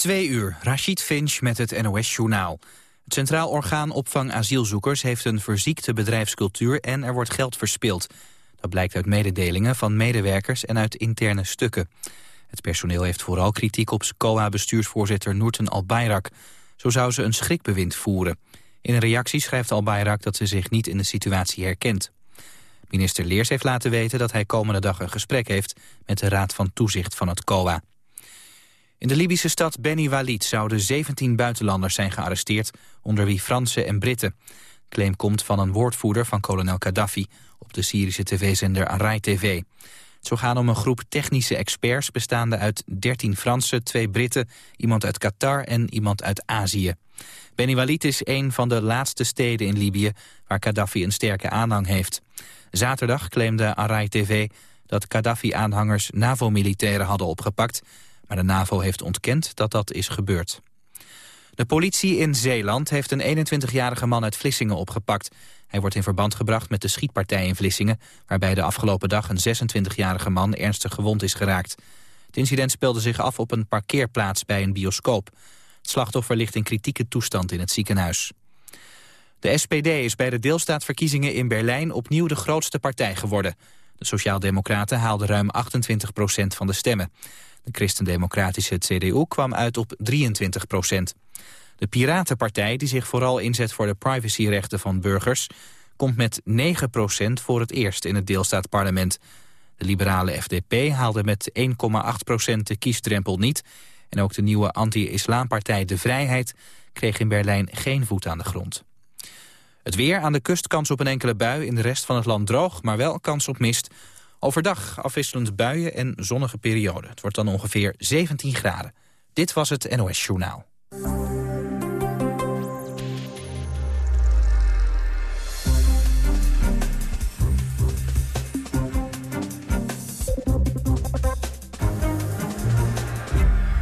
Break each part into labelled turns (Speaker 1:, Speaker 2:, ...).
Speaker 1: Twee uur, Rashid Finch met het NOS-journaal. Het Centraal Orgaan Opvang Asielzoekers heeft een verziekte bedrijfscultuur en er wordt geld verspild. Dat blijkt uit mededelingen van medewerkers en uit interne stukken. Het personeel heeft vooral kritiek op COA-bestuursvoorzitter Noorten Albayrak. Zo zou ze een schrikbewind voeren. In een reactie schrijft Albayrak dat ze zich niet in de situatie herkent. Minister Leers heeft laten weten dat hij komende dag een gesprek heeft... met de Raad van Toezicht van het COA. In de Libische stad Beni Walid zouden 17 buitenlanders zijn gearresteerd, onder wie Fransen en Britten. Claim komt van een woordvoerder van kolonel Gaddafi op de Syrische tv-zender Arai TV. Het zou gaan om een groep technische experts bestaande uit 13 Fransen, twee Britten, iemand uit Qatar en iemand uit Azië. Beni Walid is een van de laatste steden in Libië waar Gaddafi een sterke aanhang heeft. Zaterdag claimde Arai TV dat Gaddafi-aanhangers NAVO-militairen hadden opgepakt maar de NAVO heeft ontkend dat dat is gebeurd. De politie in Zeeland heeft een 21-jarige man uit Vlissingen opgepakt. Hij wordt in verband gebracht met de schietpartij in Vlissingen... waarbij de afgelopen dag een 26-jarige man ernstig gewond is geraakt. Het incident speelde zich af op een parkeerplaats bij een bioscoop. Het slachtoffer ligt in kritieke toestand in het ziekenhuis. De SPD is bij de deelstaatverkiezingen in Berlijn opnieuw de grootste partij geworden. De Sociaaldemocraten haalden ruim 28 procent van de stemmen. De christendemocratische CDU kwam uit op 23 procent. De Piratenpartij, die zich vooral inzet voor de privacyrechten van burgers... komt met 9 procent voor het eerst in het deelstaatparlement. De liberale FDP haalde met 1,8 procent de kiesdrempel niet... en ook de nieuwe anti-islampartij De Vrijheid kreeg in Berlijn geen voet aan de grond. Het weer aan de kust kans op een enkele bui, in de rest van het land droog... maar wel kans op mist. Overdag afwisselend buien en zonnige perioden. Het wordt dan ongeveer 17 graden. Dit was het NOS Journaal.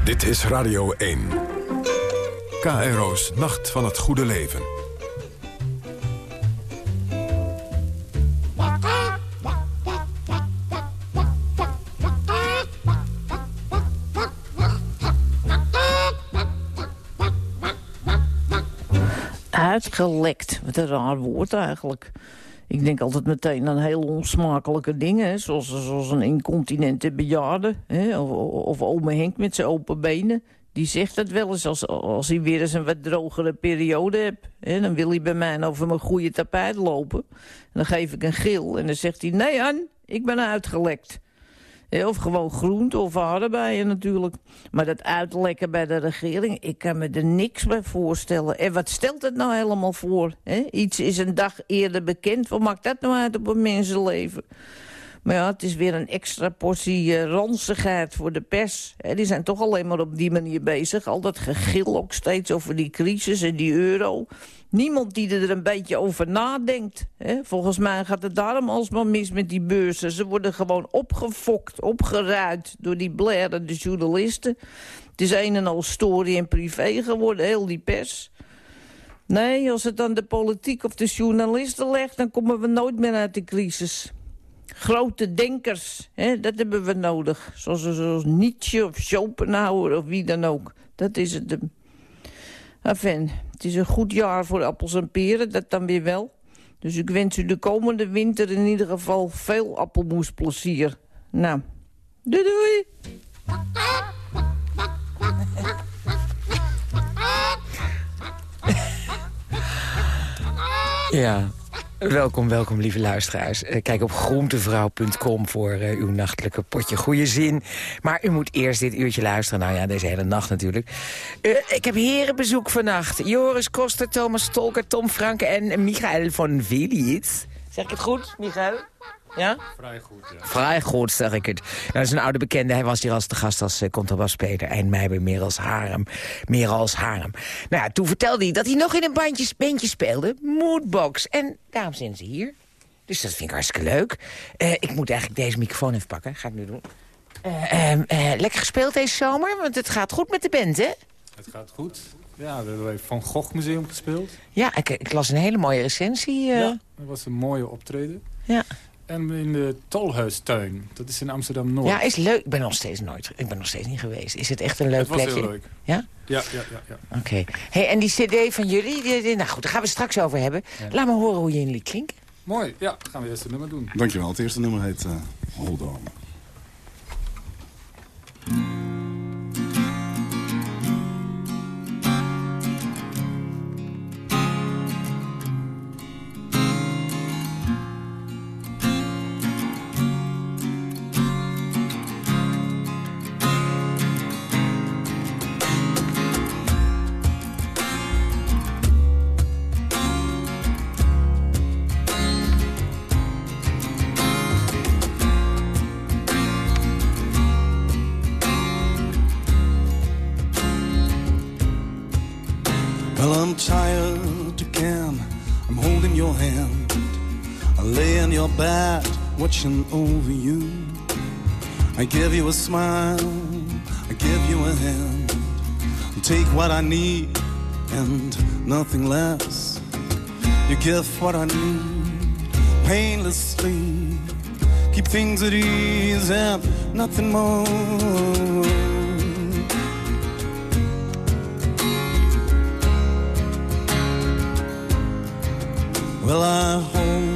Speaker 2: Dit is Radio 1. KRO's Nacht van het Goede Leven.
Speaker 3: Uitgelekt. Wat een raar woord eigenlijk. Ik denk altijd meteen aan heel onsmakelijke dingen. Zoals, zoals een incontinente bejaarde. Hè? Of, of ome Henk met zijn open benen. Die zegt dat wel eens als, als hij weer eens een wat drogere periode hebt. Hè? Dan wil hij bij mij over mijn goede tapijt lopen. En dan geef ik een gil. En dan zegt hij, nee An, ik ben uitgelekt. Of gewoon groente of aardbeien natuurlijk. Maar dat uitlekken bij de regering, ik kan me er niks bij voorstellen. En wat stelt het nou helemaal voor? Iets is een dag eerder bekend. Wat maakt dat nou uit op een mensenleven? Maar ja, het is weer een extra portie uh, ranzigheid voor de pers. die zijn toch alleen maar op die manier bezig. Al dat gegil ook steeds over die crisis en die euro. Niemand die er een beetje over nadenkt. Volgens mij gaat het daarom alsmaar mis met die beurzen. Ze worden gewoon opgefokt, opgeruid door die blerende journalisten. Het is een en al story en privé geworden, heel die pers. Nee, als het aan de politiek of de journalisten legt... dan komen we nooit meer uit de crisis. Grote denkers, hè, dat hebben we nodig. Zoals, zoals Nietzsche of Schopenhauer of wie dan ook. Dat is het. Enfin, het is een goed jaar voor appels en peren, dat dan weer wel. Dus ik wens u de komende winter in ieder geval veel appelmoesplezier. Nou, doei doei!
Speaker 4: Ja, Welkom, welkom, lieve luisteraars. Eh, kijk op groentevrouw.com voor uh, uw nachtelijke potje goede zin. Maar u moet eerst dit uurtje luisteren. Nou ja, deze hele nacht natuurlijk. Uh, ik heb herenbezoek vannacht. Joris Koster, Thomas Stolker, Tom Frank en Michael van Velits. Zeg ik het goed, Michael? Ja?
Speaker 5: Vrij goed, ja.
Speaker 4: Vrij goed, zeg ik het. Dat is een oude bekende. Hij was hier als de gast als uh, contrabasspeler. Eind mei bij Meer als Harem. Meer als Harem. Nou ja, toen vertelde hij dat hij nog in een bandje, bandje speelde. Moodbox. En daarom zijn ze hier. Dus dat vind ik hartstikke leuk. Uh, ik moet eigenlijk deze microfoon even pakken. Ga ik nu doen. Uh, lekker gespeeld deze zomer, want het gaat goed met de band, hè?
Speaker 5: Het gaat goed. Ja, we hebben Van Gogh Museum gespeeld.
Speaker 4: Ja, ik, ik las een hele mooie recensie.
Speaker 5: Ja, dat was een mooie optreden.
Speaker 4: Ja.
Speaker 5: En in de Tolhuistuin. Dat is in Amsterdam-Noord.
Speaker 4: Ja, is leuk. Ik ben nog steeds nooit. Ik ben nog steeds niet geweest. Is het echt een leuk
Speaker 5: Het was
Speaker 4: plekje?
Speaker 5: heel leuk.
Speaker 4: Ja?
Speaker 5: Ja, ja, ja. ja.
Speaker 4: Oké. Hey, en die cd van jullie, die, die- nou goed, daar gaan we straks over hebben. Laat me horen hoe jullie klinken.
Speaker 5: Mooi. Ja, gaan we eerst het nummer doen.
Speaker 6: Dankjewel. Het eerste nummer heet eh Hold On. Watching over you. I give you a smile, I give you a hand. Take what I need and nothing less. You give what I need painlessly. Keep things at ease and nothing more. Well, I hold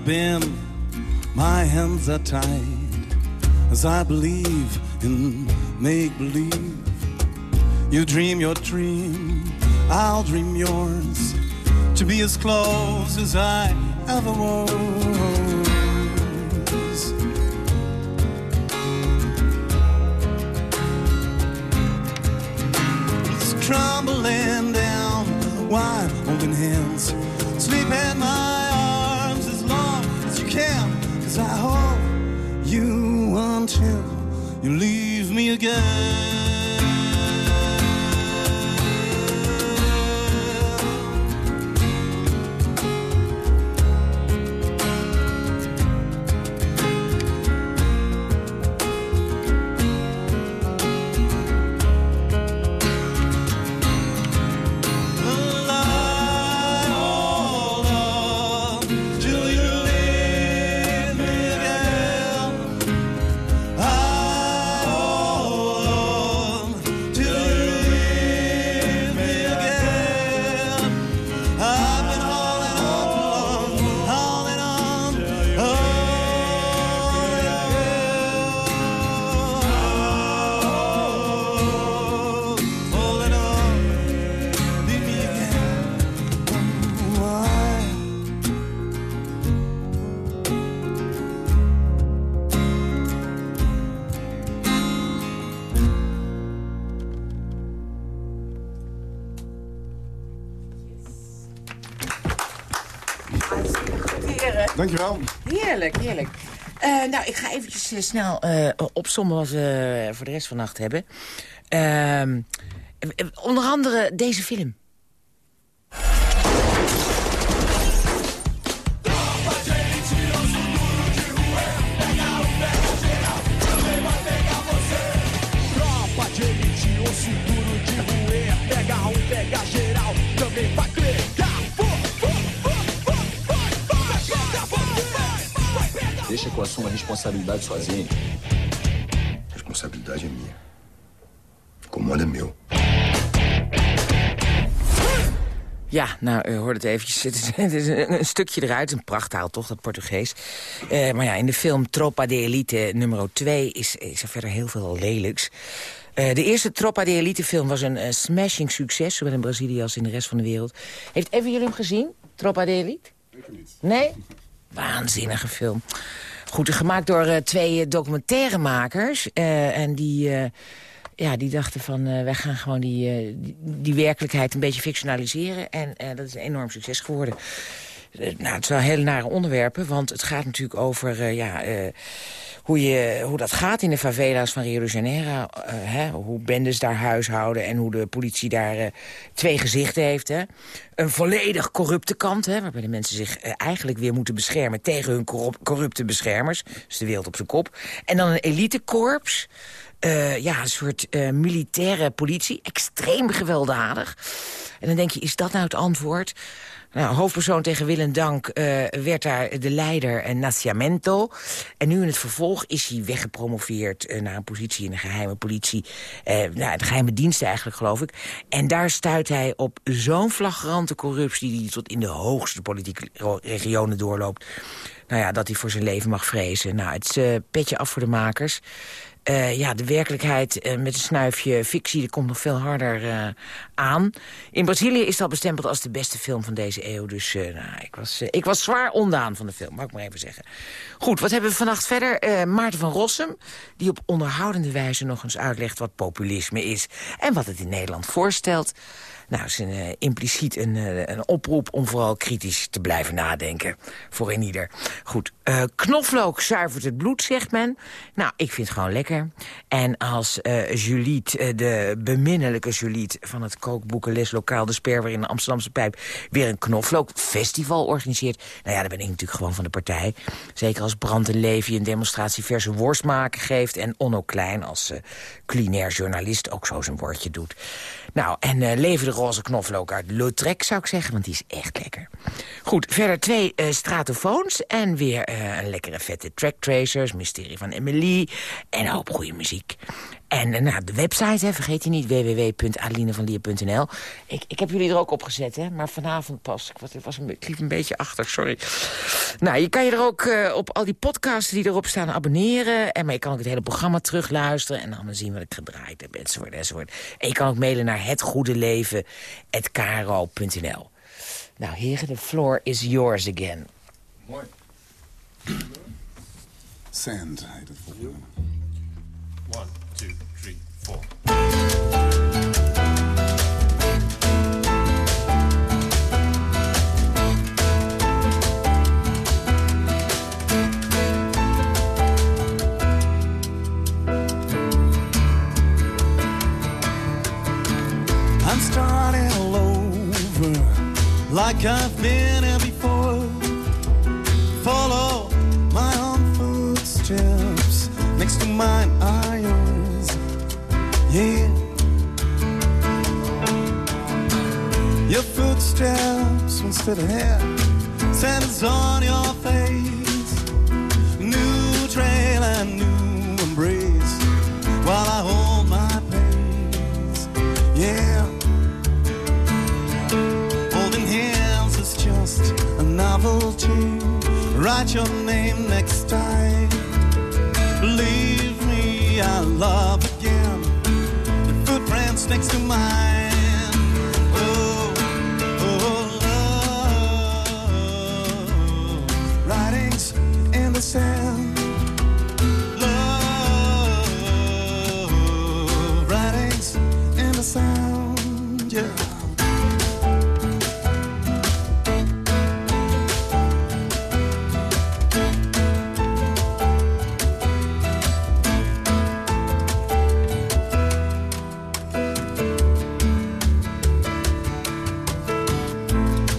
Speaker 6: I've been, my hands are tied as I believe in make believe. You dream your dream, I'll dream yours. To be as close as I ever was.
Speaker 4: Heerlijk, heerlijk. Eh, nou, ik ga eventjes eh, snel eh opsommen wat we voor de rest van de nacht hebben. Ehm, eh, onder andere deze film.
Speaker 7: A responsabilidade sozinho.
Speaker 8: Responsabilidade é minha. O comando é meu.
Speaker 4: Ja, nou, u hoort het eventjes. Het is, het is een, stukje eruit, een prachttaal toch, dat Portugees. Eh, maar ja, in de film Tropa de Elite nummer 2 is, is er verder heel veel lelijks. Eh, de eerste Tropa de Elite film was een eh, smashing succes... zowel in Brazilië als in de rest van de wereld. Heeft even jullie hem gezien, Tropa de Elite? Nee? Waanzinnige film. Goed, gemaakt door eh, twee documentairemakers. eh, en die, eh, ja, die dachten van, wij gaan gewoon die, die, die werkelijkheid een beetje fictionaliseren. En dat is een enorm succes geworden. Eh, nou, het zijn hele nare onderwerpen, want het gaat natuurlijk over... eh, ja, eh, hoe, je, hoe dat gaat in de favela's van Rio de Janeiro. hè, hoe bendes daar huishouden en hoe de politie daar twee gezichten heeft. Hè. Een volledig corrupte kant, hè, waarbij de mensen zich eigenlijk weer moeten beschermen... tegen hun corrup- corrupte beschermers. Dus de wereld op zijn kop. En dan een elitekorps. Ja, een soort militaire politie. Extreem gewelddadig. En dan denk je, is dat nou het antwoord? Nou, hoofdpersoon tegen wil en dank eh, werd daar de leider en Naciamento. En nu in het vervolg is hij weggepromoveerd eh, naar een positie in de geheime politie. eh nou, de geheime diensten eigenlijk, geloof ik. En daar stuit hij op zo'n flagrante corruptie... die tot in de hoogste politieke regionen doorloopt. Nou ja, dat hij voor zijn leven mag vrezen. Nou, het is eh, petje af voor de makers. Eh, ja, de werkelijkheid eh, met een snuifje fictie dat komt nog veel harder eh, aan. In Brazilië is dat bestempeld als de beste film van deze eeuw. Dus nou, ik, was, ik was zwaar ondaan van de film, mag ik maar even zeggen. Goed, wat hebben we vannacht verder? Maarten van Rossum, die op onderhoudende wijze nog eens uitlegt wat populisme is... en wat het in Nederland voorstelt. Nou, is een, eh, impliciet een, eh, een oproep om vooral kritisch te blijven nadenken. Voor een ieder. Goed, eh, knoflook zuivert het bloed, zegt men. Nou, ik vind het gewoon lekker. En als Juliet, de beminnelijke Juliet van het kookboekenles Lokaal de Sperwer in de Amsterdamse Pijp... weer een knoflookfestival organiseert... nou ja, dan ben ik natuurlijk gewoon van de partij. Zeker als Brand en Levy een demonstratie verse worst maken geeft... en Onno Klein als culinair journalist ook zo zijn woordje doet. Nou, en leven de roze knoflook uit Lautrec, zou ik zeggen, want die is echt lekker. Goed, verder twee eh, stratofoons en weer eh, een lekkere vette track tracers, Mysterie van Emily en een hoop goede muziek. En eh, nou, de website, hè, vergeet die niet, www.adelinevanlier.nl. Ik, ik heb jullie er ook op gezet, hè, maar vanavond pas. Ik was, ik was een, ik liep een beetje achter, sorry. Nou, je kan je er ook eh, op al die podcasts die erop staan abonneren. En, maar je kan ook het hele programma terugluisteren en dan zien wat ik gedraaid heb, enzovoort, enzovoort. En je kan ook mailen naar hetgoedeleven.kro.nl. Nou, heren, the floor is yours again.
Speaker 8: Mooi.
Speaker 6: Sand heet het volgende.
Speaker 9: One, two, three, four.
Speaker 6: I'm starting all over like I've been Your footsteps one step ahead. Sand is on your face. New trail and new embrace. While I hold my pace. Yeah. Holding hands is just a novelty. Write your name next time. Believe me, I love again. The footprints next to mine. The. Love. Writings in the sound. Yeah.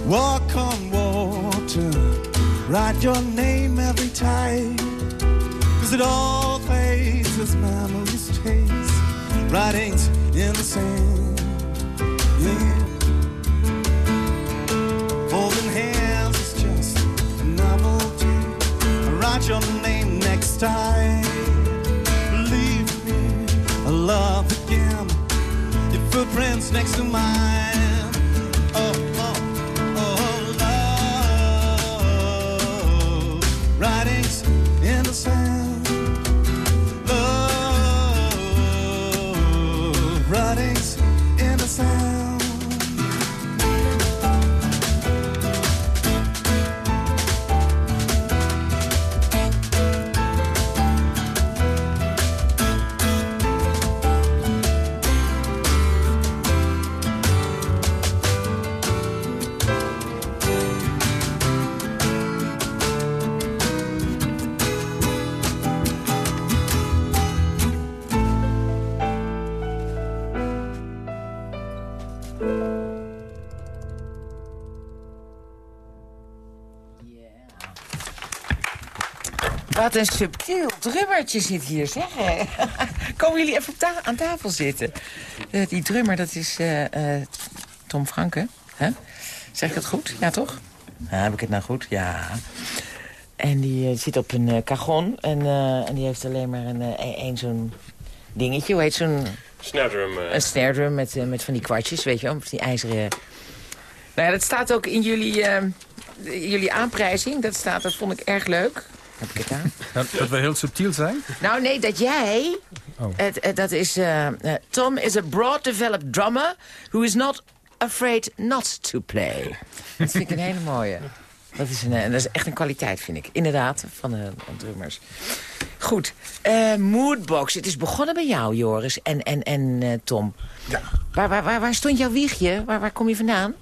Speaker 6: Walk on water, write your. It all fades as memories taste. Writings in the sand, yeah. Holding hands is just a novelty. I'll write your name next time. Believe me, I love again. Your footprints next to mine.
Speaker 4: Wat een subtiel drummertje zit hier, zeg. Komen jullie even ta aan tafel zitten? Eh, die drummer, dat is eh, eh, Tom Franke. Hè? Zeg ik het goed? Ja, toch? Ja, heb ik het nou goed? Ja. En die zit op een cajon en, eh, en die heeft alleen maar een, eh, een zo'n dingetje. Hoe heet zo'n...
Speaker 10: Snare drum.
Speaker 4: Een snare drum met, met van die kwartjes, weet je wel. Met die ijzeren... Nou ja, dat staat ook in jullie, eh, jullie aanprijzing. Dat staat, dat vond ik erg leuk. Heb ik het aan?
Speaker 11: Dat, dat we heel subtiel zijn?
Speaker 4: Nou, nee, dat jij...
Speaker 11: Oh.
Speaker 4: Het, het- dat is... eh, eh, Tom is a broad-developed drummer... who is not afraid not to play. Dat vind ik een hele mooie. Dat is, een, eh, dat is echt een kwaliteit, vind ik. Inderdaad, van de drummers. Goed. eh, Moodbox. Het is begonnen bij jou, Joris en, en, en eh, Tom.
Speaker 12: Ja.
Speaker 4: Waar, waar, waar, waar stond jouw wiegje? Waar, waar kom je vandaan?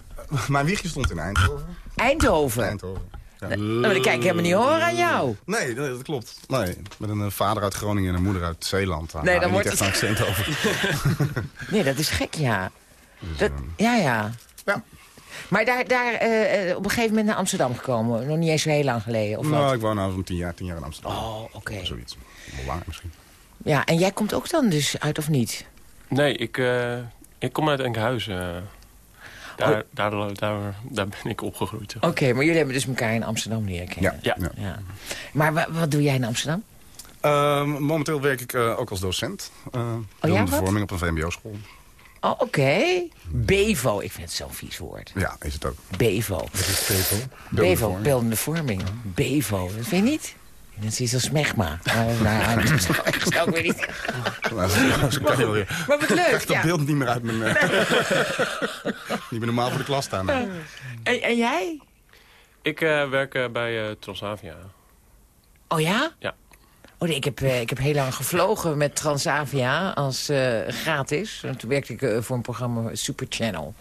Speaker 12: Mijn wiegje stond in Eindhoven.
Speaker 4: Eindhoven?
Speaker 12: Eindhoven. Ja.
Speaker 4: Nou, dat kijk ik helemaal niet horen aan jou.
Speaker 12: Nee, dat klopt. Nee, met een eh, vader uit Groningen en een moeder uit Zeeland. Daar
Speaker 4: Nee, dan wordt
Speaker 12: echt een accent over.
Speaker 4: Nee, dat is gek, ja. Dat, ja, ja. Maar daar, daar eh, eh, op een gegeven moment naar Amsterdam gekomen. Nog niet eens zo heel lang geleden, of
Speaker 12: nou,
Speaker 4: wat?
Speaker 12: ik woon nu zo'n tien jaar, tien jaar in Amsterdam.
Speaker 4: Oh, oké.
Speaker 12: Zoiets. Wel langer misschien.
Speaker 4: Ja, en jij komt ook dan dus uit, of niet?
Speaker 10: Nee, ik, eh, ik kom uit Enkhuizen. Daar,
Speaker 4: Oh.
Speaker 10: daar, daar, daar ben ik opgegroeid.
Speaker 4: Oké, maar jullie hebben dus elkaar in Amsterdam leren kennen.
Speaker 12: Ja.
Speaker 10: Ja.
Speaker 4: Maar wa- wat doe jij in Amsterdam?
Speaker 12: Ehm, momenteel werk ik eh, ook als docent. Uh,
Speaker 4: Oh ja, wat?
Speaker 12: vorming op een VMBO-school.
Speaker 4: Oh, oké. Bevo, ik vind het zo'n vies woord.
Speaker 12: Ja, is het ook.
Speaker 4: Bevo.
Speaker 11: Wat is Bevo?
Speaker 4: Bevo, beeldende vorming. Bevo, dat vind je niet? Dat is iets als smegma. Maar, nou, ja, dat is ook- is weer niet.
Speaker 12: Nou.
Speaker 4: Maar wat leuk,
Speaker 12: Ik krijg dat
Speaker 4: ja.
Speaker 12: beeld niet meer uit mijn... eh, niet meer normaal voor de klas staan.
Speaker 4: En, en jij?
Speaker 10: Ik eh, werk eh, bij eh, Transavia.
Speaker 4: Oh ja?
Speaker 10: Ja.
Speaker 4: Oh, nee, ik, heb, ik heb heel lang gevlogen met Transavia als eh, gratis. En toen werkte ik voor een programma Super Channel.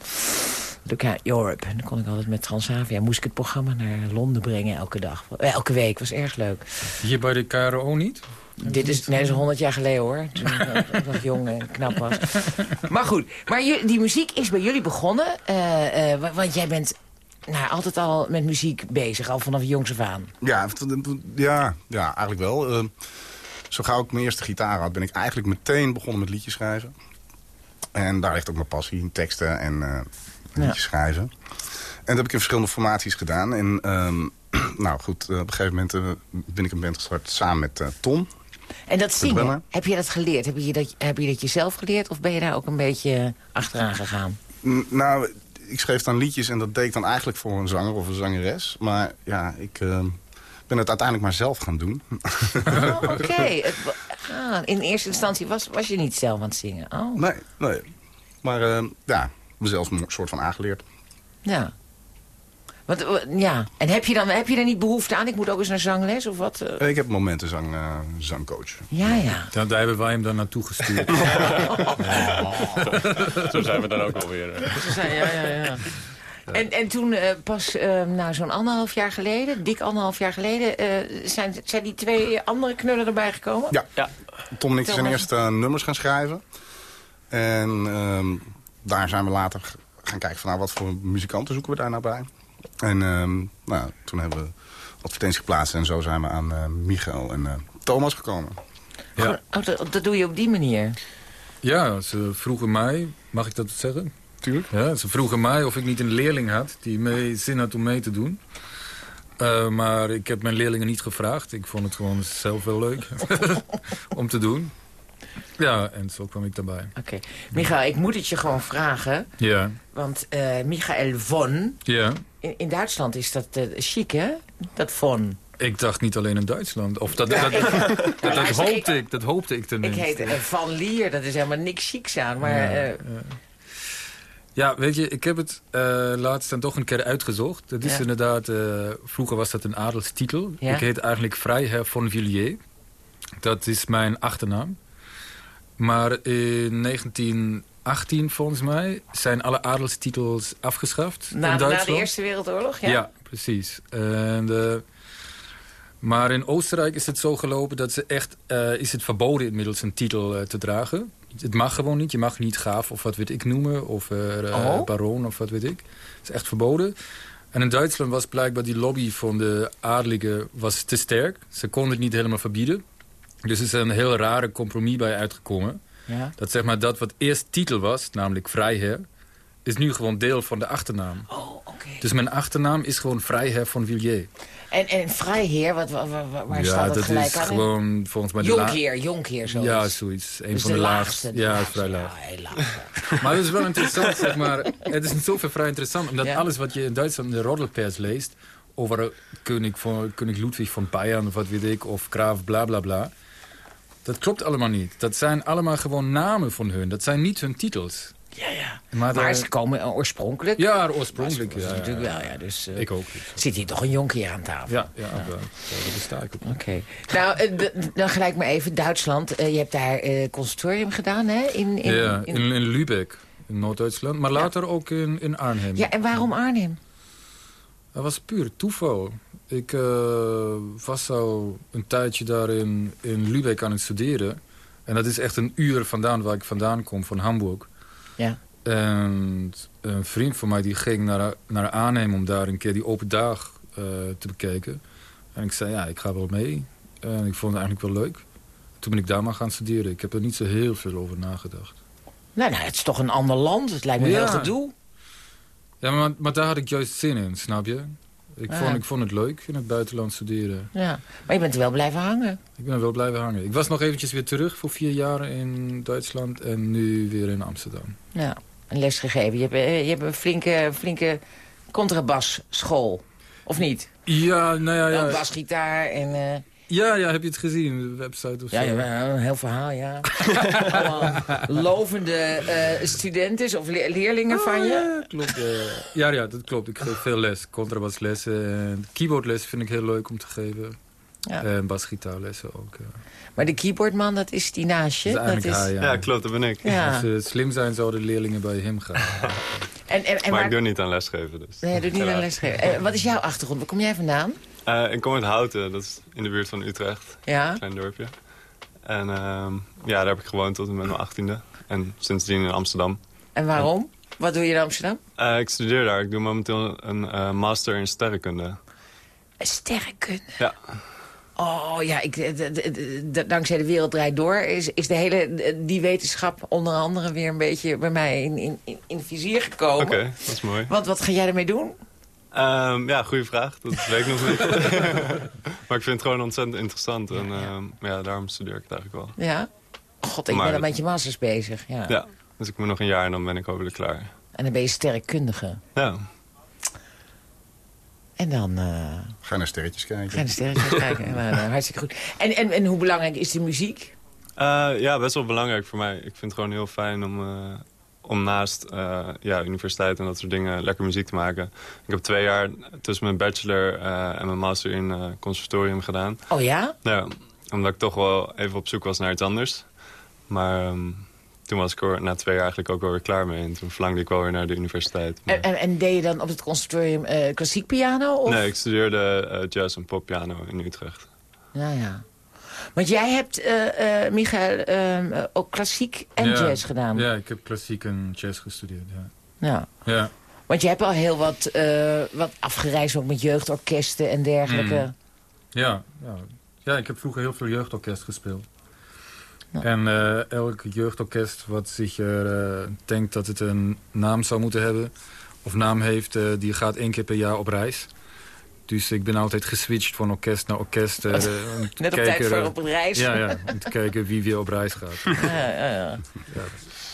Speaker 4: Look at Europe. En dan kon ik altijd met Transavia. Moest ik het programma naar Londen brengen elke dag. Eh, elke week. was erg leuk.
Speaker 11: Hier bij de KRO niet?
Speaker 4: Dit is, nee, dat is 100 jaar geleden hoor. Toen ik nog jong en knap was. Maar goed, maar die muziek is bij jullie begonnen. eh, eh, wa- want jij bent nou, altijd al met muziek bezig. Al vanaf jongs af aan.
Speaker 12: Ja, ja, ja, eigenlijk wel. Eh, zo gauw ik mijn eerste gitaar had, ben ik eigenlijk meteen begonnen met liedjes schrijven. En daar ligt ook mijn passie in teksten en liedjes schrijven. En dat heb ik in verschillende formaties gedaan. En ehm, nou goed, eh, op een gegeven moment eh, ben ik een band gestart samen met eh, Tom.
Speaker 4: En dat zingen, heb je dat geleerd? Heb je dat, heb je dat jezelf geleerd? Of ben je daar ook een beetje achteraan gegaan?
Speaker 12: N- Nou, ik schreef dan liedjes en dat deed ik dan eigenlijk voor een zanger of een zangeres. Maar ja, ik eh, ben het uiteindelijk maar zelf gaan doen.
Speaker 4: Oh, oké. Ah, in eerste instantie was, was je niet zelf aan het zingen. Oh,
Speaker 12: Nee, nee. Maar eh, ja, mezelf een soort van aangeleerd.
Speaker 4: ja. Wat, wa- ja. En heb je, dan, heb je daar niet behoefte aan? Ik moet ook eens naar zangles of wat? eh?
Speaker 12: Eh, Ik heb momenten zang, eh, zangcoach.
Speaker 4: Ja, ja.
Speaker 11: Daar, daar hebben wij hem dan naartoe gestuurd.
Speaker 10: Zo zijn we dan ook alweer.
Speaker 4: Ze zei, ja, ja, ja. En, en toen pas eh, nou, zo'n anderhalf jaar geleden, dik anderhalf jaar geleden... eh, zijn, zijn die twee andere knullen erbij gekomen?
Speaker 12: Ja.
Speaker 10: Ja.
Speaker 12: Tom en ik zijn eerst nummers gaan schrijven. En ehm, daar zijn we later gaan kijken van nou, wat voor muzikanten zoeken we daar nou bij. En ehm, nou, toen hebben we advertentie geplaatst en zo zijn we aan eh Michael en eh, Thomas gekomen.
Speaker 11: Ja.
Speaker 4: Oh, dat, dat doe je op die manier?
Speaker 11: Ja, ze vroegen mij, mag ik dat zeggen?
Speaker 12: Tuurlijk.
Speaker 11: Ja, ze vroegen mij of ik niet een leerling had die mee, zin had om mee te doen. Eh, maar ik heb mijn leerlingen niet gevraagd. Ik vond het gewoon zelf wel leuk om te doen. Ja, en zo kwam ik daarbij.
Speaker 4: Oké. Michael, ik moet het je gewoon vragen.
Speaker 11: Ja,
Speaker 4: Want eh Michael von,
Speaker 11: ja.
Speaker 4: in, in Duitsland is dat eh chic, hè? Dat von.
Speaker 11: Ik dacht niet alleen in Duitsland. Of dat, dat,
Speaker 4: ik-
Speaker 11: dat, dat hoopte ik, dat hoopte ik
Speaker 4: Ik
Speaker 11: tenminste.
Speaker 4: heet eh, Van Lier, dat is helemaal niks chics aan. Maar
Speaker 11: Ja, ja. Weet je, ik heb het laatst dan toch een keer uitgezocht. Het is
Speaker 4: Ja.
Speaker 11: inderdaad, vroeger was dat een adelstitel.
Speaker 4: Ja.
Speaker 11: Ik heet eigenlijk Vrijherr von Villiers. Dat is mijn achternaam. Maar in 1918 volgens mij zijn alle adelstitels afgeschaft
Speaker 4: na,
Speaker 11: in
Speaker 4: na
Speaker 11: Duitsland.
Speaker 4: de Eerste Wereldoorlog, ja?
Speaker 11: Ja, precies. En, eh, maar in Oostenrijk is het zo gelopen dat ze echt... eh, is het verboden inmiddels een titel eh, te dragen. Het mag gewoon niet. Je mag niet graaf of wat weet ik noemen. Of
Speaker 4: Oh.
Speaker 11: baron of wat weet ik. Het is echt verboden. En in Duitsland was blijkbaar die lobby van de adeligen was te sterk. Ze konden het niet helemaal verbieden. Dus er is een heel rare compromis bij uitgekomen.
Speaker 4: Ja.
Speaker 11: Dat zeg maar dat wat eerst titel was, namelijk vrijheer... is nu gewoon deel van de achternaam.
Speaker 4: Oh, oké.
Speaker 11: Dus mijn achternaam is gewoon vrijheer van Villiers.
Speaker 4: En, en vrijheer, wat, waar, waar, waar
Speaker 11: ja,
Speaker 4: staat dat
Speaker 11: dat
Speaker 4: gelijk
Speaker 11: is
Speaker 4: aan?
Speaker 11: gewoon volgens mij
Speaker 4: Jonkheer, jonkheer, zoiets.
Speaker 11: Ja, zoiets. Een
Speaker 4: Dus
Speaker 11: van de,
Speaker 4: de
Speaker 11: laagste. Ja,
Speaker 4: laagste.
Speaker 11: vrij laag.
Speaker 4: Ja.
Speaker 11: Maar het is wel interessant, zeg maar. Het is in zover vrij interessant, omdat
Speaker 4: Ja.
Speaker 11: alles wat je in Duitsland in de roddelpers leest... over eh, koning, van, koning Ludwig van Bayern of wat weet ik, of graaf bla bla bla... dat klopt allemaal niet. Dat zijn allemaal gewoon namen van hun. Dat zijn niet hun titels.
Speaker 4: Ja, ja.
Speaker 11: Maar,
Speaker 4: ze komen eh, oorspronkelijk.
Speaker 11: Ja, oorspronkelijk.
Speaker 4: Dat is
Speaker 11: Ja, ja,
Speaker 4: natuurlijk wel, ja. Dus, eh,
Speaker 11: Ik ook.
Speaker 4: Zit hier toch een jonkheer aan tafel?
Speaker 11: Ja, ja, daar besta ik.
Speaker 4: Oké. Nou, eh, dan gelijk maar even Duitsland. Je hebt daar conservatorium gedaan, hè? In, in,
Speaker 11: ja,
Speaker 4: in-
Speaker 11: in, in Lübeck, in Noord-Duitsland. Maar later ook in, in Arnhem.
Speaker 4: ja, en waarom Arnhem?
Speaker 11: Dat was puur toeval. Ik eh, was al een tijdje daar in, in Lübeck aan het studeren. En dat is echt een uur vandaan waar ik vandaan kom, van Hamburg.
Speaker 4: Ja.
Speaker 11: En een vriend van mij die ging naar, naar Arnhem om daar een keer die open dag eh, te bekijken. En ik zei, ja, ik ga wel mee. En ik vond het eigenlijk wel leuk. Toen ben ik daar maar gaan studeren. Ik heb er niet zo heel veel over nagedacht.
Speaker 4: Nou, nou, het is toch een ander land. Het lijkt me
Speaker 11: Ja.
Speaker 4: heel gedoe.
Speaker 11: Ja, maar, maar daar had ik juist zin in, snap je? Ik,
Speaker 4: Ah.
Speaker 11: vond, ik vond het leuk in het buitenland studeren.
Speaker 4: Ja. Maar je bent er wel blijven hangen.
Speaker 11: Ik ben er wel blijven hangen. Ik was nog eventjes weer terug voor vier jaar in Duitsland en nu weer in Amsterdam.
Speaker 4: Ja. Een les gegeven. Je hebt, eh, je hebt een flinke, flinke contrabasschool. Of niet?
Speaker 11: Ja, nou ja, ja.
Speaker 4: basgitaar en... eh,
Speaker 11: Ja, ja, heb je het gezien? De website of
Speaker 4: ja,
Speaker 11: zo?
Speaker 4: ja, een heel verhaal, ja. Allemaal lovende eh, studenten of le- leerlingen van je.
Speaker 11: Ja, klopt. Ja. ja, ja, dat klopt. Ik geef veel les. Contrabaslessen en keyboardles vind ik heel leuk om te geven.
Speaker 4: Ja.
Speaker 11: En basgitaarlessen ook. Ja.
Speaker 4: Maar de keyboardman, dat is die naast je.
Speaker 11: Dat is hij, ja.
Speaker 13: Ja, klopt, dat ben ik.
Speaker 4: Ja.
Speaker 11: Als ze slim zijn, zouden de leerlingen bij hem gaan.
Speaker 4: En, en, en
Speaker 13: maar
Speaker 4: waar-
Speaker 13: ik doe niet aan lesgeven, dus.
Speaker 4: Nee, je doet niet aan lesgeven. Eh, wat is jouw achtergrond? Waar kom jij vandaan?
Speaker 13: Eh, ik kom uit Houten, dat is in de buurt van Utrecht.
Speaker 4: Ja.
Speaker 13: Een klein dorpje. En ehm, ja, daar heb ik gewoond tot en met mijn achttiende. En sindsdien in Amsterdam.
Speaker 4: En waarom? Wat doe je in Amsterdam?
Speaker 13: Eh, ik studeer daar. Ik doe momenteel een eh, master in sterrenkunde.
Speaker 4: Sterrenkunde.
Speaker 13: Ja.
Speaker 4: Oh ja, ik, dankzij de wereld draait door is, is de hele, die wetenschap onder andere weer een beetje bij mij in, in, in, in vizier gekomen.
Speaker 13: Oké, dat is mooi.
Speaker 4: Want wat ga jij ermee doen?
Speaker 13: Ehm, ja, goede vraag. Dat weet ik nog niet. maar ik vind het gewoon ontzettend interessant. En ehm, ja, daarom studeer ik het eigenlijk wel.
Speaker 4: Ja? God, ik
Speaker 13: Maar
Speaker 4: ben al
Speaker 13: dat-
Speaker 4: met je masters bezig. Ja.
Speaker 13: Ja, dus ik moet nog een jaar en dan ben ik hopelijk klaar.
Speaker 4: En dan ben je sterrenkundige.
Speaker 13: Ja.
Speaker 4: En dan eh,
Speaker 12: Ga naar sterretjes kijken.
Speaker 4: ga je de sterretjes kijken. Nou, nou, hartstikke goed. En, en, en hoe belangrijk is de muziek?
Speaker 13: Eh, ja, best wel belangrijk voor mij. Ik vind het gewoon heel fijn om, eh, om naast eh, ja, universiteit en dat soort dingen lekker muziek te maken. Ik heb twee jaar tussen mijn bachelor eh, en mijn master in eh, conservatorium gedaan.
Speaker 4: Oh ja?
Speaker 13: Ja, omdat ik toch wel even op zoek was naar iets anders. Maar ehm, toen was ik er na twee jaar eigenlijk ook wel weer klaar mee. En toen verlangde ik wel weer naar de universiteit. Maar-
Speaker 4: En, en, en deed je dan op het conservatorium klassiek piano? Of?
Speaker 13: Nee, ik studeerde jazz en poppiano in Utrecht.
Speaker 4: Ja, ja. Want jij hebt, eh Michael, ehm, eh, ook klassiek en
Speaker 11: Ja.
Speaker 4: jazz gedaan.
Speaker 11: Ja, ik heb klassiek en jazz gestudeerd. Ja.
Speaker 4: Ja.
Speaker 11: Ja.
Speaker 4: Want je hebt al heel wat, wat afgereisd, ook met jeugdorkesten en dergelijke.
Speaker 11: Mm. Ja, ja. ja, ik heb vroeger heel veel jeugdorkest gespeeld. En elk jeugdorkest wat zich denkt dat het een naam zou moeten hebben... of naam heeft, die gaat één keer per jaar op reis. Dus ik ben altijd geswitcht van orkest naar orkest. eh,
Speaker 4: Net op tijd voor op een reis.
Speaker 11: Ja, ja, om te kijken wie weer op reis gaat.
Speaker 4: Ja, ja, ja.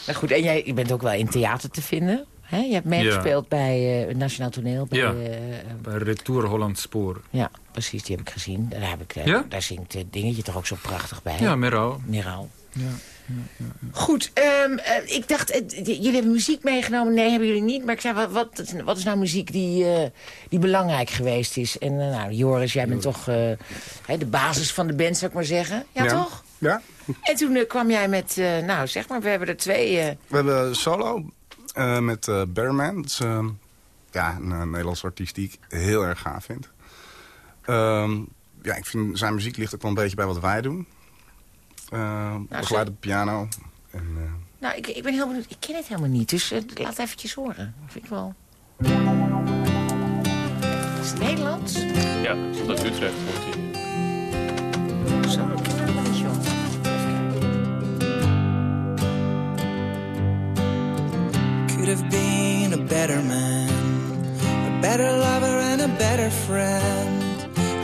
Speaker 4: Nou goed, en jij je bent ook wel in theater te vinden. Hè? Je hebt meegespeeld bij eh, het Nationaal Toneel. Bij,
Speaker 11: Ja,
Speaker 4: eh,
Speaker 11: bij Retour Holland Spoor.
Speaker 4: ja, precies, die heb ik gezien. Daar, heb ik, eh,
Speaker 11: Ja?
Speaker 4: daar zingt het dingetje toch ook zo prachtig bij.
Speaker 11: Ja, Meral.
Speaker 4: Meral.
Speaker 11: Ja.
Speaker 4: Goed, ehm, eh, ik dacht, jullie hebben muziek meegenomen. Nee, hebben jullie niet. Maar ik zei, wat, wat, wat is nou muziek die, eh, die belangrijk geweest is? En eh, nou, Joris, jij bent toch de basis van de band, zou ik maar zeggen. Ja,
Speaker 12: Ja.
Speaker 4: toch?
Speaker 12: Ja.
Speaker 4: En toen kwam jij met, nou zeg maar, we hebben er twee...
Speaker 12: We hebben solo met Bearman. Dat is ja, een Nederlands artiest die ik heel erg gaaf vind. Ehm, ja, ik vind zijn muziek ligt ook wel een beetje bij wat wij doen. Uh, begeleid op piano. En, uh...
Speaker 4: Nou, ik, ik ben heel benieuwd. Ik ken het helemaal niet, dus uh, laat eventjes horen. Dat vind ik wel... Is het Nederlands?
Speaker 10: Ja, het is uit Utrecht. Komt hij.
Speaker 4: Zo, niet, joh.
Speaker 14: Could have been a better man, a better lover and a better friend.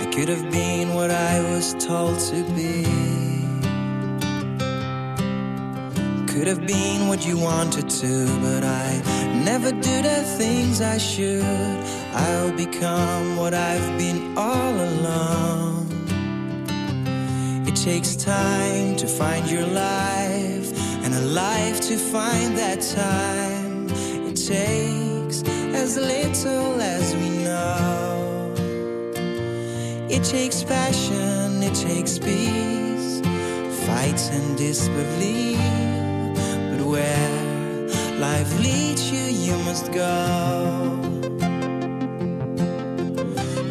Speaker 14: I could have been what I was told to be. Could have been what you wanted to, but I never do the things I should. I'll become what I've been all along. It takes time to find your life, and a life to find that time. It takes as little as we know. It takes passion, it takes peace, fights and disbelief. Where life leads you, you must go.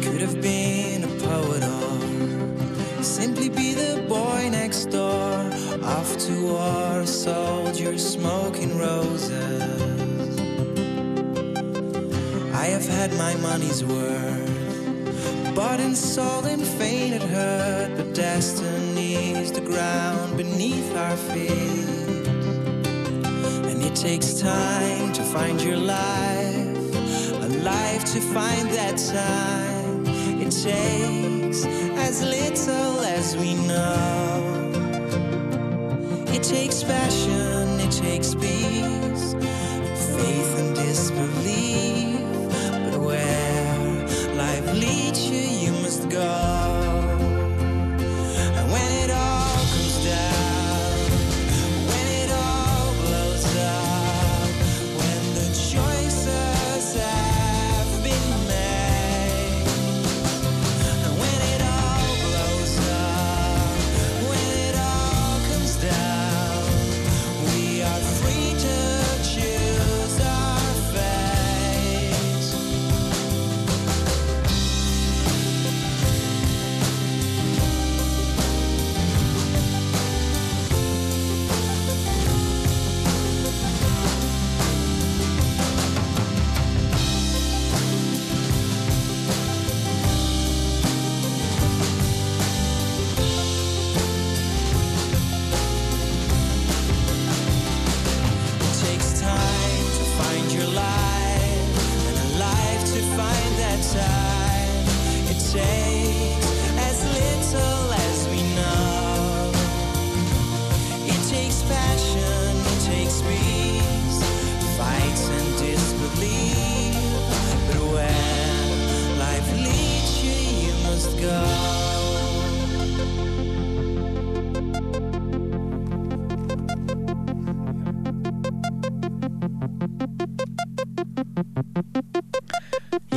Speaker 14: Could have been a poet or simply be the boy next door. Off to war, soldier smoking roses. I have had my money's worth, bought and sold and fainted hurt, but destiny is the ground beneath our feet. It takes time to find your life, a life to find that time. It takes as little as we know. It takes passion, it takes peace,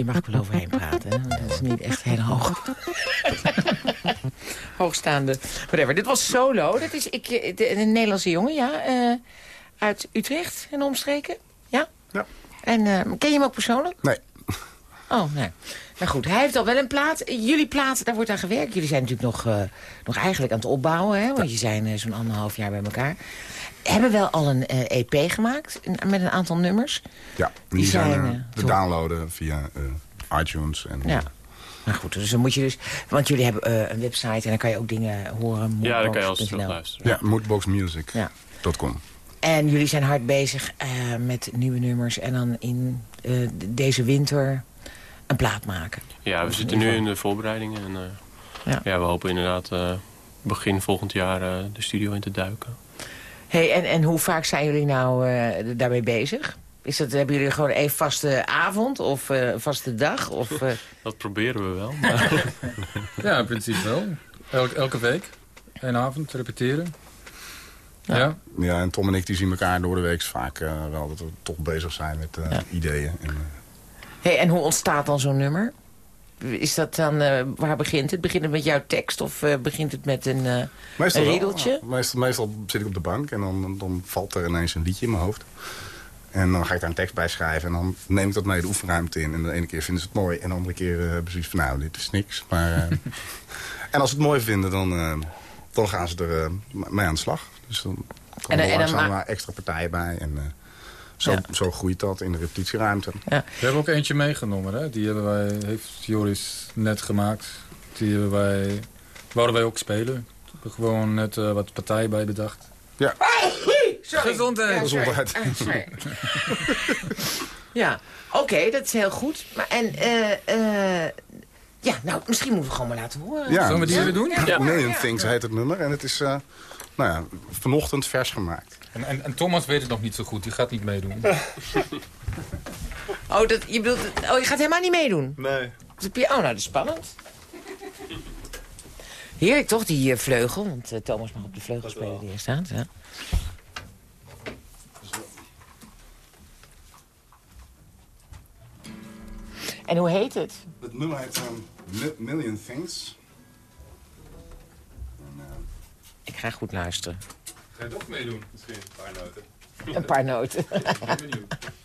Speaker 4: Je mag wel overheen praten, hè? dat is niet echt heel hoog. Hoogstaande. Whatever. Dit was Solo. Dat is ik, eh, de- een Nederlandse jongen, ja. eh, uit Utrecht en omstreken. Ja?
Speaker 12: Ja.
Speaker 4: En eh, ken je hem ook persoonlijk?
Speaker 12: Nee.
Speaker 4: Oh, nee. Nou goed, hij heeft al wel een plaat. Jullie plaat, daar wordt aan gewerkt. Jullie zijn natuurlijk nog, eh, nog eigenlijk aan het opbouwen, hè? Want je zijn zo'n anderhalf jaar bij elkaar. Hebben wel al een eh, EP gemaakt met een aantal nummers.
Speaker 12: Ja, die,
Speaker 4: Die
Speaker 12: zijn,
Speaker 4: zijn,
Speaker 12: eh,
Speaker 4: eh,
Speaker 12: te downloaden via eh, iTunes. En,
Speaker 4: Ja. Maar goed, dus dan moet je dus... Want jullie hebben eh, een website en dan kan je ook dingen horen.
Speaker 10: Ja, daar kan je alles luisteren.
Speaker 12: Ja, moodboxmusic.com.
Speaker 4: En jullie zijn hard bezig eh, met nieuwe nummers. En dan in eh, deze winter een plaat maken.
Speaker 10: Ja, we zitten nu in de voorbereidingen. En, eh,
Speaker 4: Ja.
Speaker 10: ja. we hopen inderdaad eh, begin volgend jaar eh, de studio in te duiken.
Speaker 4: Hey, en, en hoe vaak zijn jullie nou eh, daarmee bezig? Is dat, hebben jullie gewoon een vaste avond of eh, een vaste dag? Of, eh,
Speaker 10: Dat proberen we wel. maar-
Speaker 11: Ja, in principe wel. Elke, elke week. Een avond repeteren. Ja.
Speaker 12: Ja. en Tom en ik die zien elkaar door de week vaak eh, wel dat we toch bezig zijn met eh, ideeën. En, eh,
Speaker 4: hey, en hoe ontstaat dan zo'n nummer? Is dat dan, eh, waar begint het? Begint het met jouw tekst of eh, begint het met een, eh
Speaker 12: meestal,
Speaker 4: een riedeltje?
Speaker 12: Meestal, meestal zit ik op de bank en dan, dan valt er ineens een liedje in mijn hoofd. En dan ga ik daar een tekst bij schrijven en dan neem ik dat mee de oefenruimte in. En de ene keer vinden ze het mooi en de andere keer hebben ze zoiets van nou, dit is niks. Maar, en als ze het mooi vinden, dan, dan gaan ze er mee aan de slag. Dus dan
Speaker 4: En
Speaker 12: komen er langzaam extra partijen bij. En, Zo,
Speaker 4: Ja.
Speaker 12: zo groeit dat in de repetitieruimte.
Speaker 4: Ja.
Speaker 11: We hebben ook eentje meegenomen, hè? Die hebben wij, heeft Joris net gemaakt. Die hebben wij, wouden wij ook spelen. We hebben gewoon net eh, wat partij bij bedacht.
Speaker 12: Ja.
Speaker 4: Sorry.
Speaker 11: Gezondheid.
Speaker 4: Ja, sorry.
Speaker 11: Gezondheid.
Speaker 4: Eh, sorry. ja, oké, dat is heel goed. Maar, en, eh, eh, ja, nou, misschien moeten we gewoon maar laten horen.
Speaker 12: Ja,
Speaker 11: Zullen we die weer doen?
Speaker 12: Ja. Million Things heet het nummer. En het is eh, nou ja, vanochtend vers gemaakt.
Speaker 11: En, en, en Thomas weet het nog niet zo goed. Die gaat niet meedoen.
Speaker 4: Oh, dat, je bedoelt, oh, je gaat helemaal niet meedoen?
Speaker 13: Nee.
Speaker 4: Oh, nou, dat is spannend. Heerlijk toch, die eh, vleugel? Want eh, Thomas mag op de vleugel spelen die hier staat. Ja. En hoe heet het?
Speaker 12: Het nummer heet ehm, Million Things.
Speaker 4: Ik ga goed luisteren.
Speaker 13: Ga je toch meedoen? Misschien een paar noten.
Speaker 4: Een paar noten.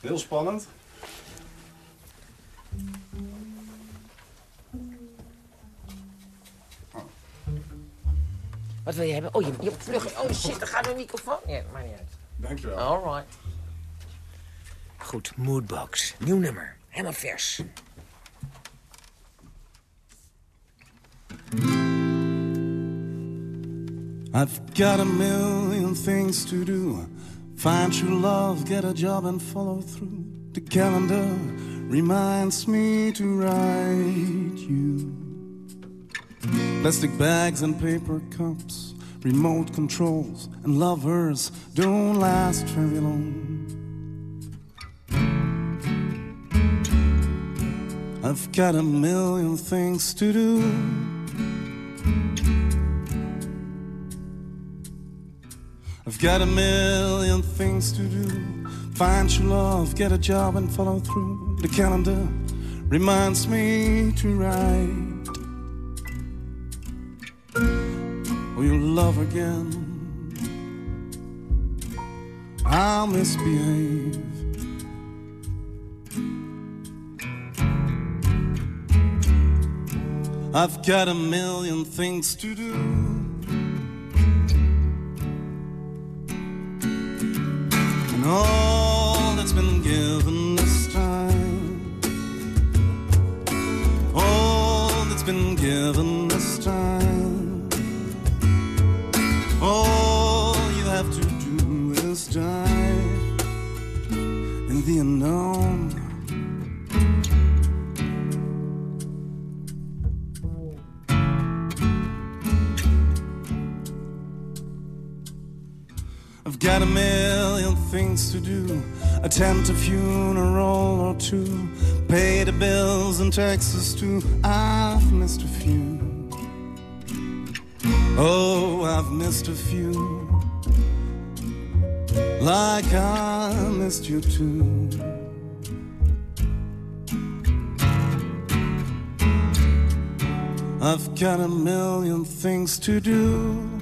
Speaker 12: Heel spannend.
Speaker 4: Wat wil je hebben? Oh, je, je vleugel. Oh shit, daar gaat mijn microfoon. Ja, maakt niet uit.
Speaker 12: Dankjewel.
Speaker 4: Alright. Goed, Moodbox. Nieuw nummer. Helemaal vers.
Speaker 6: I've got a million things to do. Find true love, get a job and follow through. The calendar reminds me to write you. Plastic bags and paper cups, remote controls and lovers don't last very long. I've got a million things to do. I've got a million things to do. Find true love, get a job and follow through. The calendar reminds me to write. Oh, Will you love again? I'll misbehave. I've got a million things to do. All that's been given this time, all that's been given this time, all you have to do is dive in the unknown. Got a million things to do. Attend a funeral or two. Pay the bills and taxes too. I've missed a few. Oh, I've missed a few. Like I missed you too. I've got a million things to do.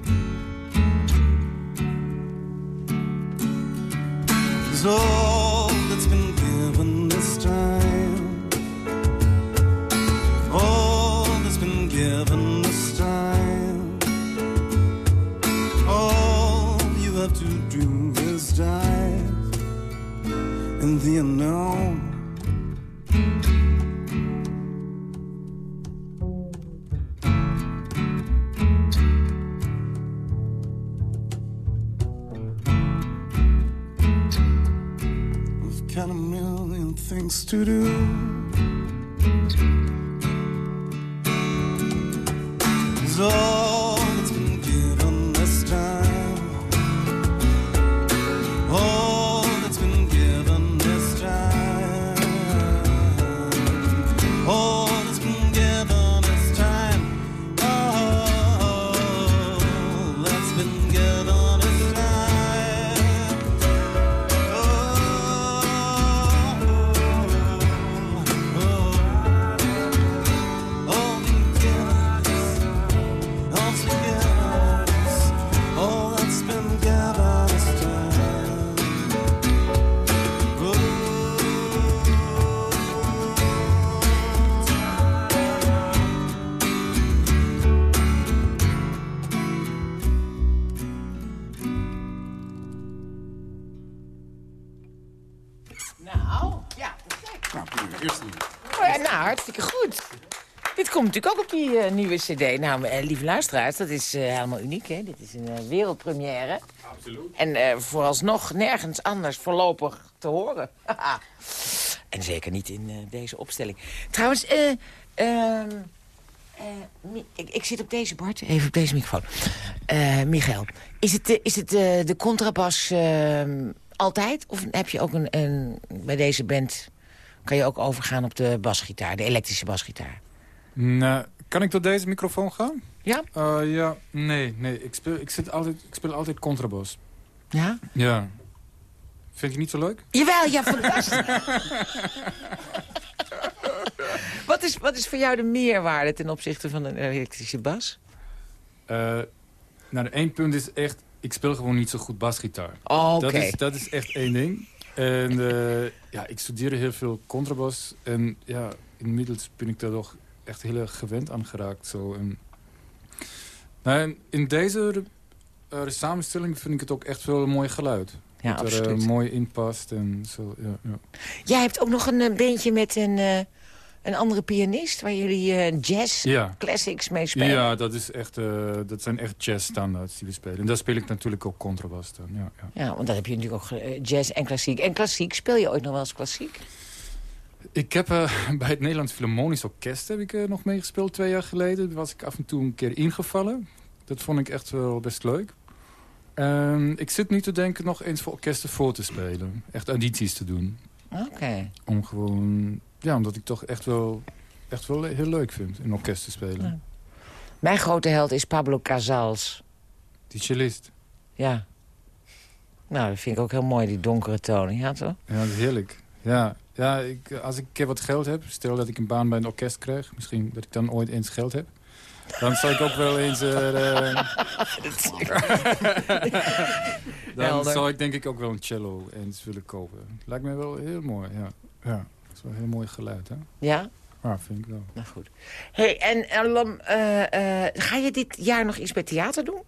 Speaker 6: All that's been given this time. All that's been given this time. All you have to do is dive the unknown. Things to do.
Speaker 4: Eh, nieuwe cd. Nou, eh, lieve luisteraars, dat is eh, helemaal uniek, hè? Dit is een wereldpremière.
Speaker 10: Absoluut.
Speaker 4: En eh, vooralsnog nergens anders voorlopig te horen. en zeker niet in eh, deze opstelling. Trouwens, eh, ehm, eh, ik, ik zit op deze bord, even op deze microfoon. Eh Michael, is het, is het eh, de contrabas ehm, altijd? Of heb je ook een, een... Bij deze band kan je ook overgaan op de basgitaar, de elektrische basgitaar?
Speaker 11: Nou, kan ik door deze microfoon gaan?
Speaker 4: Ja?
Speaker 11: Eh, ja, nee, nee. Ik speel, ik, zit altijd, ik speel altijd contrabas.
Speaker 4: Ja?
Speaker 11: Ja. Vind je niet zo leuk?
Speaker 4: Jawel, ja, fantastisch. wat, is, wat is voor jou de meerwaarde ten opzichte van een elektrische bas?
Speaker 11: Eh, nou, de één punt is echt... Ik speel gewoon niet zo goed basgitaar.
Speaker 4: Oh, oké.
Speaker 11: dat, is, dat is echt één ding. En eh, ja, ik studeerde heel veel contrabas. En ja, inmiddels ben ik daar toch echt heel erg gewend aan geraakt. Zo. En, nou, en in deze eh, samenstelling vind ik het ook echt wel een mooi geluid.
Speaker 4: Ja,
Speaker 11: dat er eh, mooi in past en zo. Ja, ja.
Speaker 4: Jij hebt ook nog een eh, beentje met een, een andere pianist... waar jullie jazz
Speaker 11: Ja.
Speaker 4: classics mee spelen.
Speaker 11: Ja, dat, is echt, dat zijn echt jazz-standaards die we spelen. En daar speel ik natuurlijk ook contrabas dan. Ja, ja.
Speaker 4: Ja, want dat heb je natuurlijk ook jazz en klassiek. En klassiek, speel je ooit nog wel eens klassiek?
Speaker 11: Ik heb eh, bij het Nederlands Philharmonisch Orkest heb ik, eh, nog meegespeeld twee jaar geleden. Daar was ik af en toe een keer ingevallen. Dat vond ik echt wel best leuk. Ehm, ik zit nu te denken nog eens voor orkesten voor te spelen. Echt audities te doen.
Speaker 4: Oké.
Speaker 11: Om gewoon... Ja, omdat ik toch echt wel, echt wel heel leuk vind in orkest te spelen.
Speaker 4: Ja. Mijn grote held is Pablo Casals.
Speaker 11: Die cellist.
Speaker 4: Ja. Nou, dat vind ik ook heel mooi, die donkere tonen. Ja, toch?
Speaker 11: Ja, dat is heerlijk. Ja, ja ik, als ik een keer wat geld heb, stel dat ik een baan bij een orkest krijg... misschien dat ik dan ooit eens geld heb... dan zal ik ook wel eens... eh, eh, dan
Speaker 4: Helder.
Speaker 11: zal ik denk ik ook wel een cello eens willen kopen. Lijkt me wel heel mooi, ja. Ja, dat is wel een heel mooi geluid, hè?
Speaker 4: Ja?
Speaker 11: Ja, vind ik wel.
Speaker 4: Nou goed. hey, en Alam, eh, eh, ga je dit jaar nog iets bij theater doen?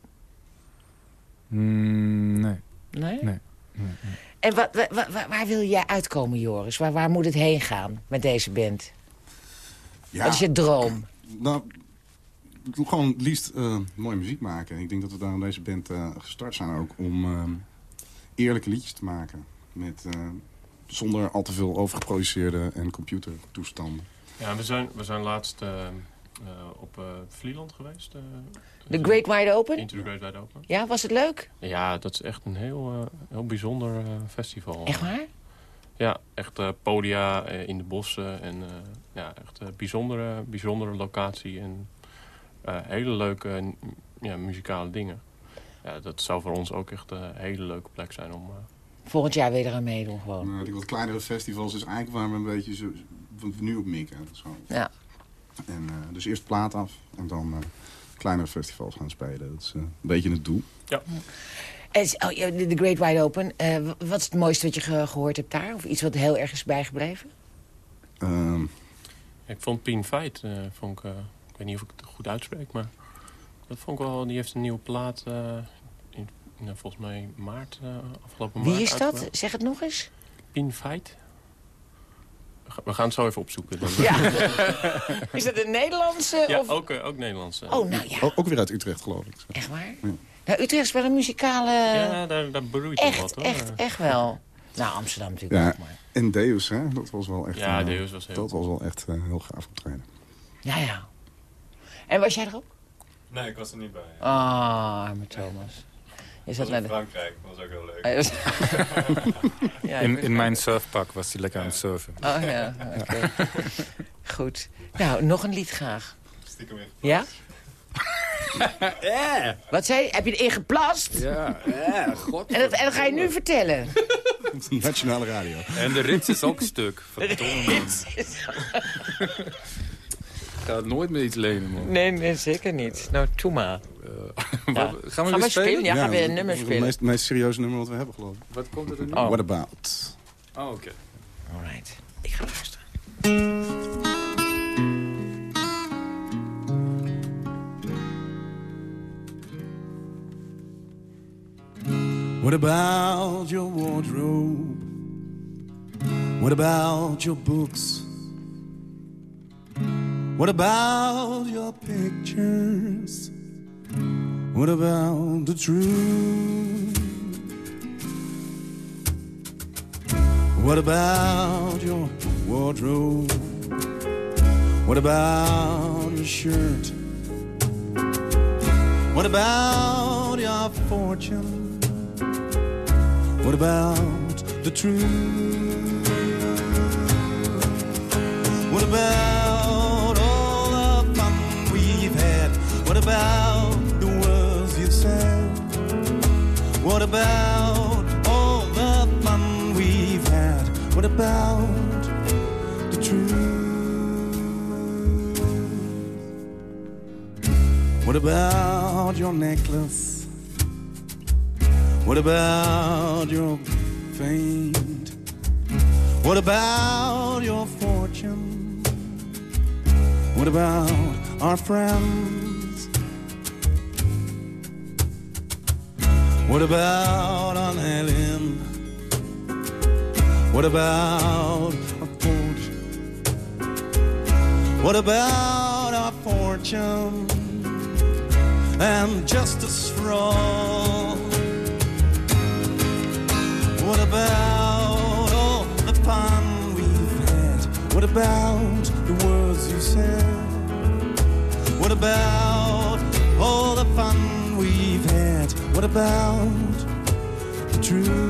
Speaker 11: Mm, nee.
Speaker 4: Nee?
Speaker 11: Nee. nee, nee.
Speaker 4: En wa, wa- wa- wa- waar wil jij uitkomen, Joris? Waar, waar moet het heen gaan met deze band?
Speaker 12: Ja.
Speaker 4: Wat is je droom?
Speaker 12: Nou, ik wil gewoon het liefst eh, mooie muziek maken. Ik denk dat we daar aan deze band eh, gestart zijn ook om ehm, eerlijke liedjes te maken. Met, eh, zonder al te veel overgeproduceerde en computertoestanden.
Speaker 10: Ja, we zijn, we zijn laatst eh, eh, op eh Vlieland geweest. eh,
Speaker 4: The Great Wide Open?
Speaker 10: Into the Great Wide Open.
Speaker 4: Ja, was het leuk?
Speaker 10: Ja, dat is echt een heel, eh, heel bijzonder eh, festival.
Speaker 4: Echt waar?
Speaker 10: Ja, echt eh, podia eh, in de bossen. En eh, ja, echt een bijzondere, bijzondere locatie. En eh, hele leuke eh, ja, muzikale dingen. Ja, dat zou voor ons ook echt een hele leuke plek zijn om... eh,
Speaker 4: Volgend jaar weer eraan meedoen gewoon.
Speaker 12: Nou, die wat kleinere festivals is eigenlijk waar we een beetje zo, wat we nu op mikken. Zo.
Speaker 4: Ja.
Speaker 12: En, eh, dus eerst plaat af en dan eh, kleinere festivals gaan spelen. Dat is eh, een beetje het doel.
Speaker 10: Ja.
Speaker 4: Oh, de Great Wide Open. eh, wat is het mooiste wat je ge- gehoord hebt daar? Of iets wat heel erg is bijgebleven?
Speaker 12: Ehm,
Speaker 10: Ik vond Pien eh, vond ik, ik weet niet of ik het goed uitspreek, maar dat vond ik wel, die heeft een nieuwe plaat, eh, in, in, volgens mij maart, eh, afgelopen maart.
Speaker 4: Wie is dat?
Speaker 10: uitgebracht.
Speaker 4: Zeg het nog eens.
Speaker 10: Pien Feit. We ga- We gaan het zo even opzoeken. Dan.
Speaker 4: Ja. is dat een Nederlandse?
Speaker 10: Ja,
Speaker 4: of...
Speaker 10: ook, eh, ook Nederlands. eh.
Speaker 4: Oh, nou ja.
Speaker 12: ook, ook weer uit Utrecht, geloof ik.
Speaker 4: Echt waar?
Speaker 12: Ja.
Speaker 4: Nou, Utrecht is wel een muzikale...
Speaker 10: Ja, daar, daar broeit
Speaker 4: echt,
Speaker 10: wat hoor.
Speaker 4: echt, echt wel. Nou, Amsterdam natuurlijk
Speaker 12: Ja,
Speaker 4: ook, maar...
Speaker 12: en Deus, hè? Dat was wel echt,
Speaker 10: Ja,
Speaker 12: eh,
Speaker 10: Deus was heel
Speaker 12: dat was wel echt eh, heel gaaf optreden.
Speaker 4: Ja, ja. En was jij er ook?
Speaker 13: Nee, ik was er niet bij.
Speaker 4: Ah, arme Thomas. Je
Speaker 13: Ik
Speaker 4: zat
Speaker 13: was
Speaker 4: naar
Speaker 13: in
Speaker 4: de...
Speaker 13: Frankrijk, dat was ook heel leuk.
Speaker 4: Ah, ja,
Speaker 11: in, in mijn surfpak was hij lekker aan het surfen.
Speaker 4: Oh ja, oké. Goed. Nou, nog een lied graag.
Speaker 13: Stiekem in.
Speaker 4: Ja? Wat zei je? Heb je erin geplast?
Speaker 11: Ja, ja, god.
Speaker 4: En dat, en dat ga je nu vertellen?
Speaker 12: Nationale radio.
Speaker 11: En de rits is ook stuk. Verdomme. Ik ga nooit meer iets lenen, man.
Speaker 4: Nee, nee, zeker niet. Nou, toe maar.
Speaker 11: Wat-
Speaker 4: Ja.
Speaker 11: Gaan we
Speaker 4: Gaan
Speaker 11: weer
Speaker 4: we spelen? Ja, gaan we een
Speaker 12: dat
Speaker 4: nummer
Speaker 12: is
Speaker 4: spelen.
Speaker 12: Het meest, meest serieuze nummer wat we hebben, geloof ik.
Speaker 11: Wat komt er nu?
Speaker 4: Oh.
Speaker 12: What About?
Speaker 11: Oh, oké.
Speaker 4: Alright. Ik ga luisteren.
Speaker 6: What about your wardrobe? What about your books? What about your pictures? What about the truth? What about your wardrobe? What about your shirt? What about your fortune? What about the truth? What about about the words you said? What about all the fun we've had? What about the truth? What about your necklace? What about your fame? What about your fortune? What about our friends? What about Aunt Helen? What about our fortune? What about our fortune? And justice for all. What about all the fun we've had? What about the words you said? What about all What about the truth?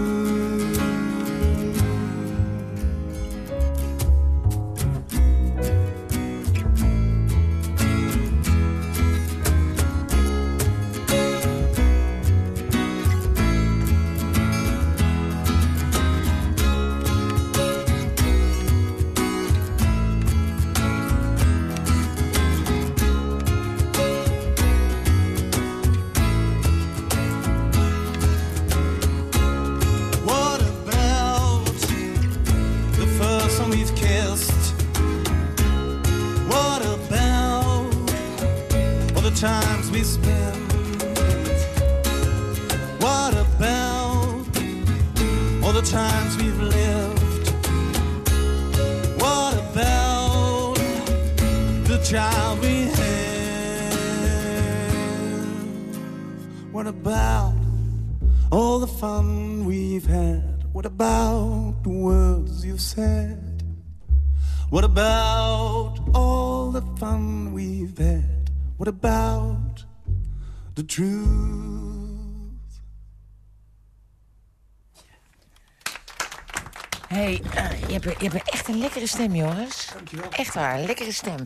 Speaker 4: Een lekkere stem, jongens. Dankjewel. Echt waar, een lekkere stem.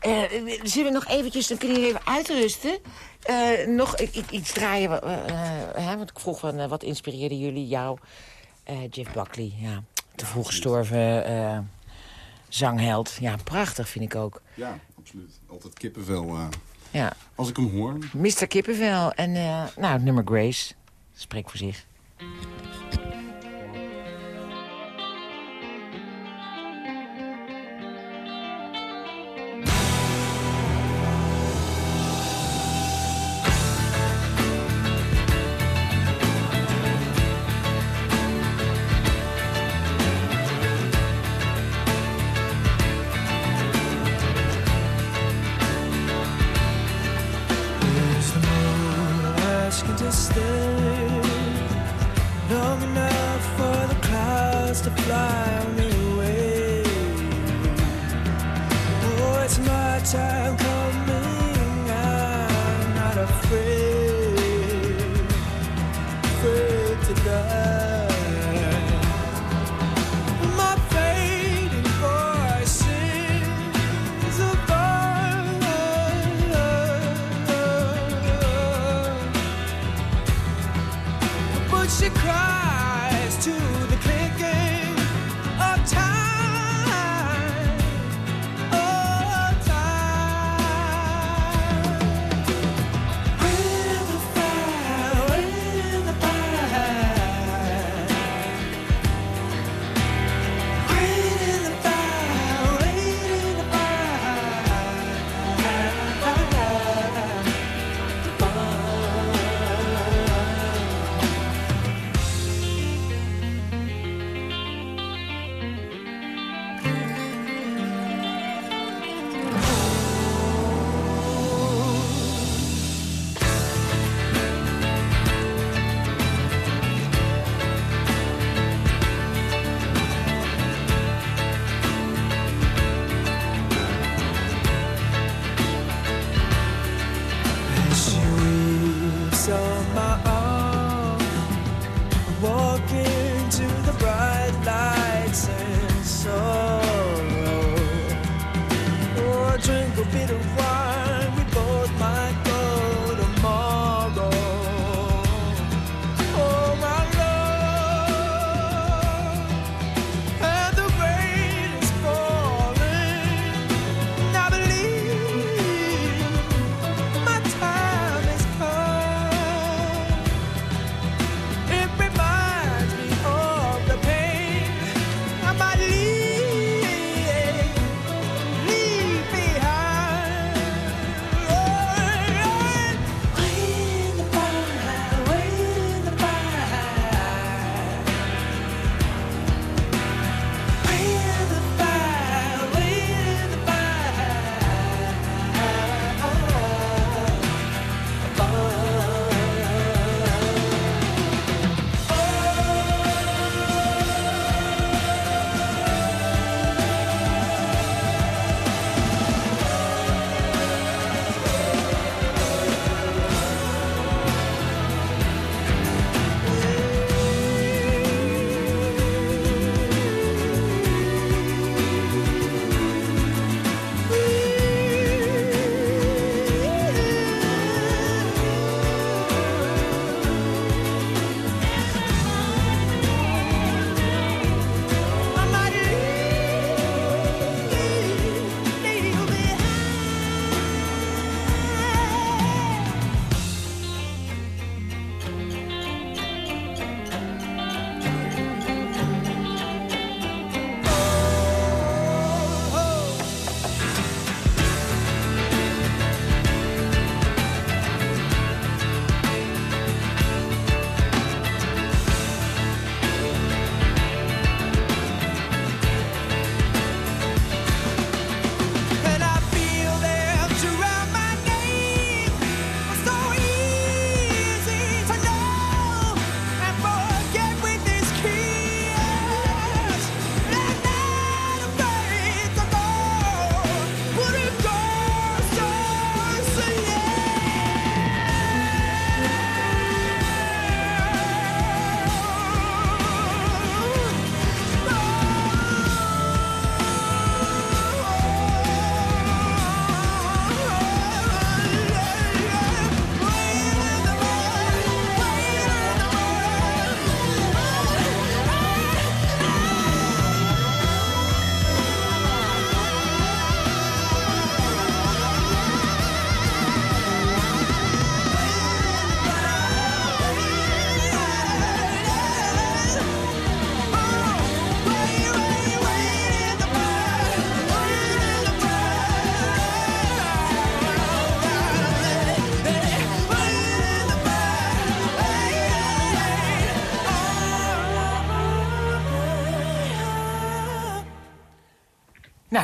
Speaker 4: Eh, zullen we nog eventjes, dan kunnen jullie even uitrusten. Eh, nog iets draaien, eh, want ik vroeg van, wat inspireerde jullie jou? Jeff Buckley, ja. Te vroeg gestorven zangheld. Ja, prachtig vind ik ook.
Speaker 12: Ja, absoluut. Altijd kippenvel
Speaker 4: Ja.
Speaker 12: als ik hem hoor.
Speaker 4: Mr. Kippenvel. En nou, het nummer Grace. Spreekt voor zich.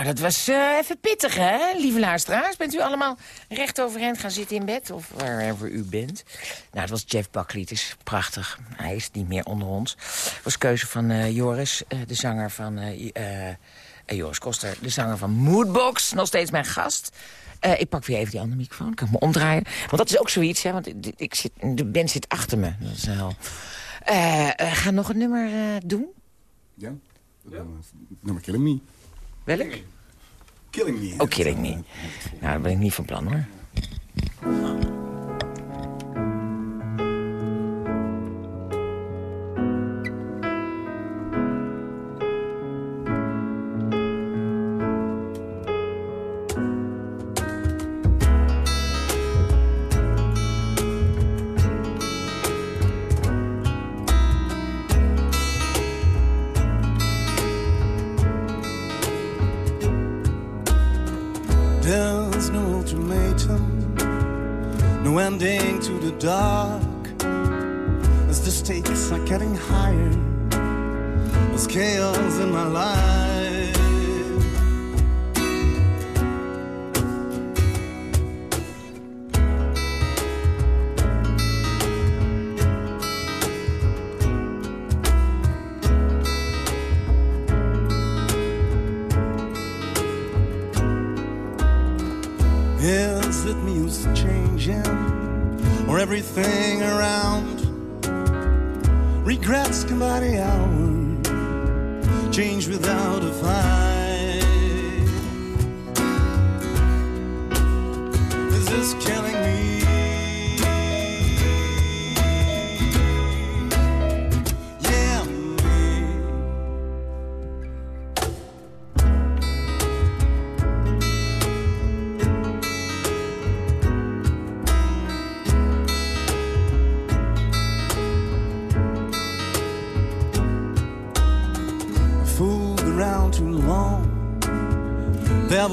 Speaker 4: Nou, dat was eh, even pittig, hè, lieve luisteraars. Bent u allemaal recht overeind gaan zitten in bed? Of wherever u bent? Nou, het was Jeff Buckley. Het is prachtig. Hij is niet meer onder ons. Het was keuze van eh, Joris, eh, de zanger van... eh, eh, Joris Koster, de zanger van Moodbox. Nog steeds mijn gast. Eh, ik pak weer even die andere microfoon. Kan ik me omdraaien? Want dat is ook zoiets, hè. Want ik, ik zit, de band zit achter me. Dat is wel... Eh, eh, ga nog een nummer eh, doen?
Speaker 12: Ja. Nummer Killing Me.
Speaker 4: Welk?
Speaker 12: Killing Me.
Speaker 4: Oh, Killing Me. Nou, dat ben ik niet van plan, hoor.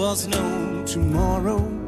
Speaker 6: Was no tomorrow.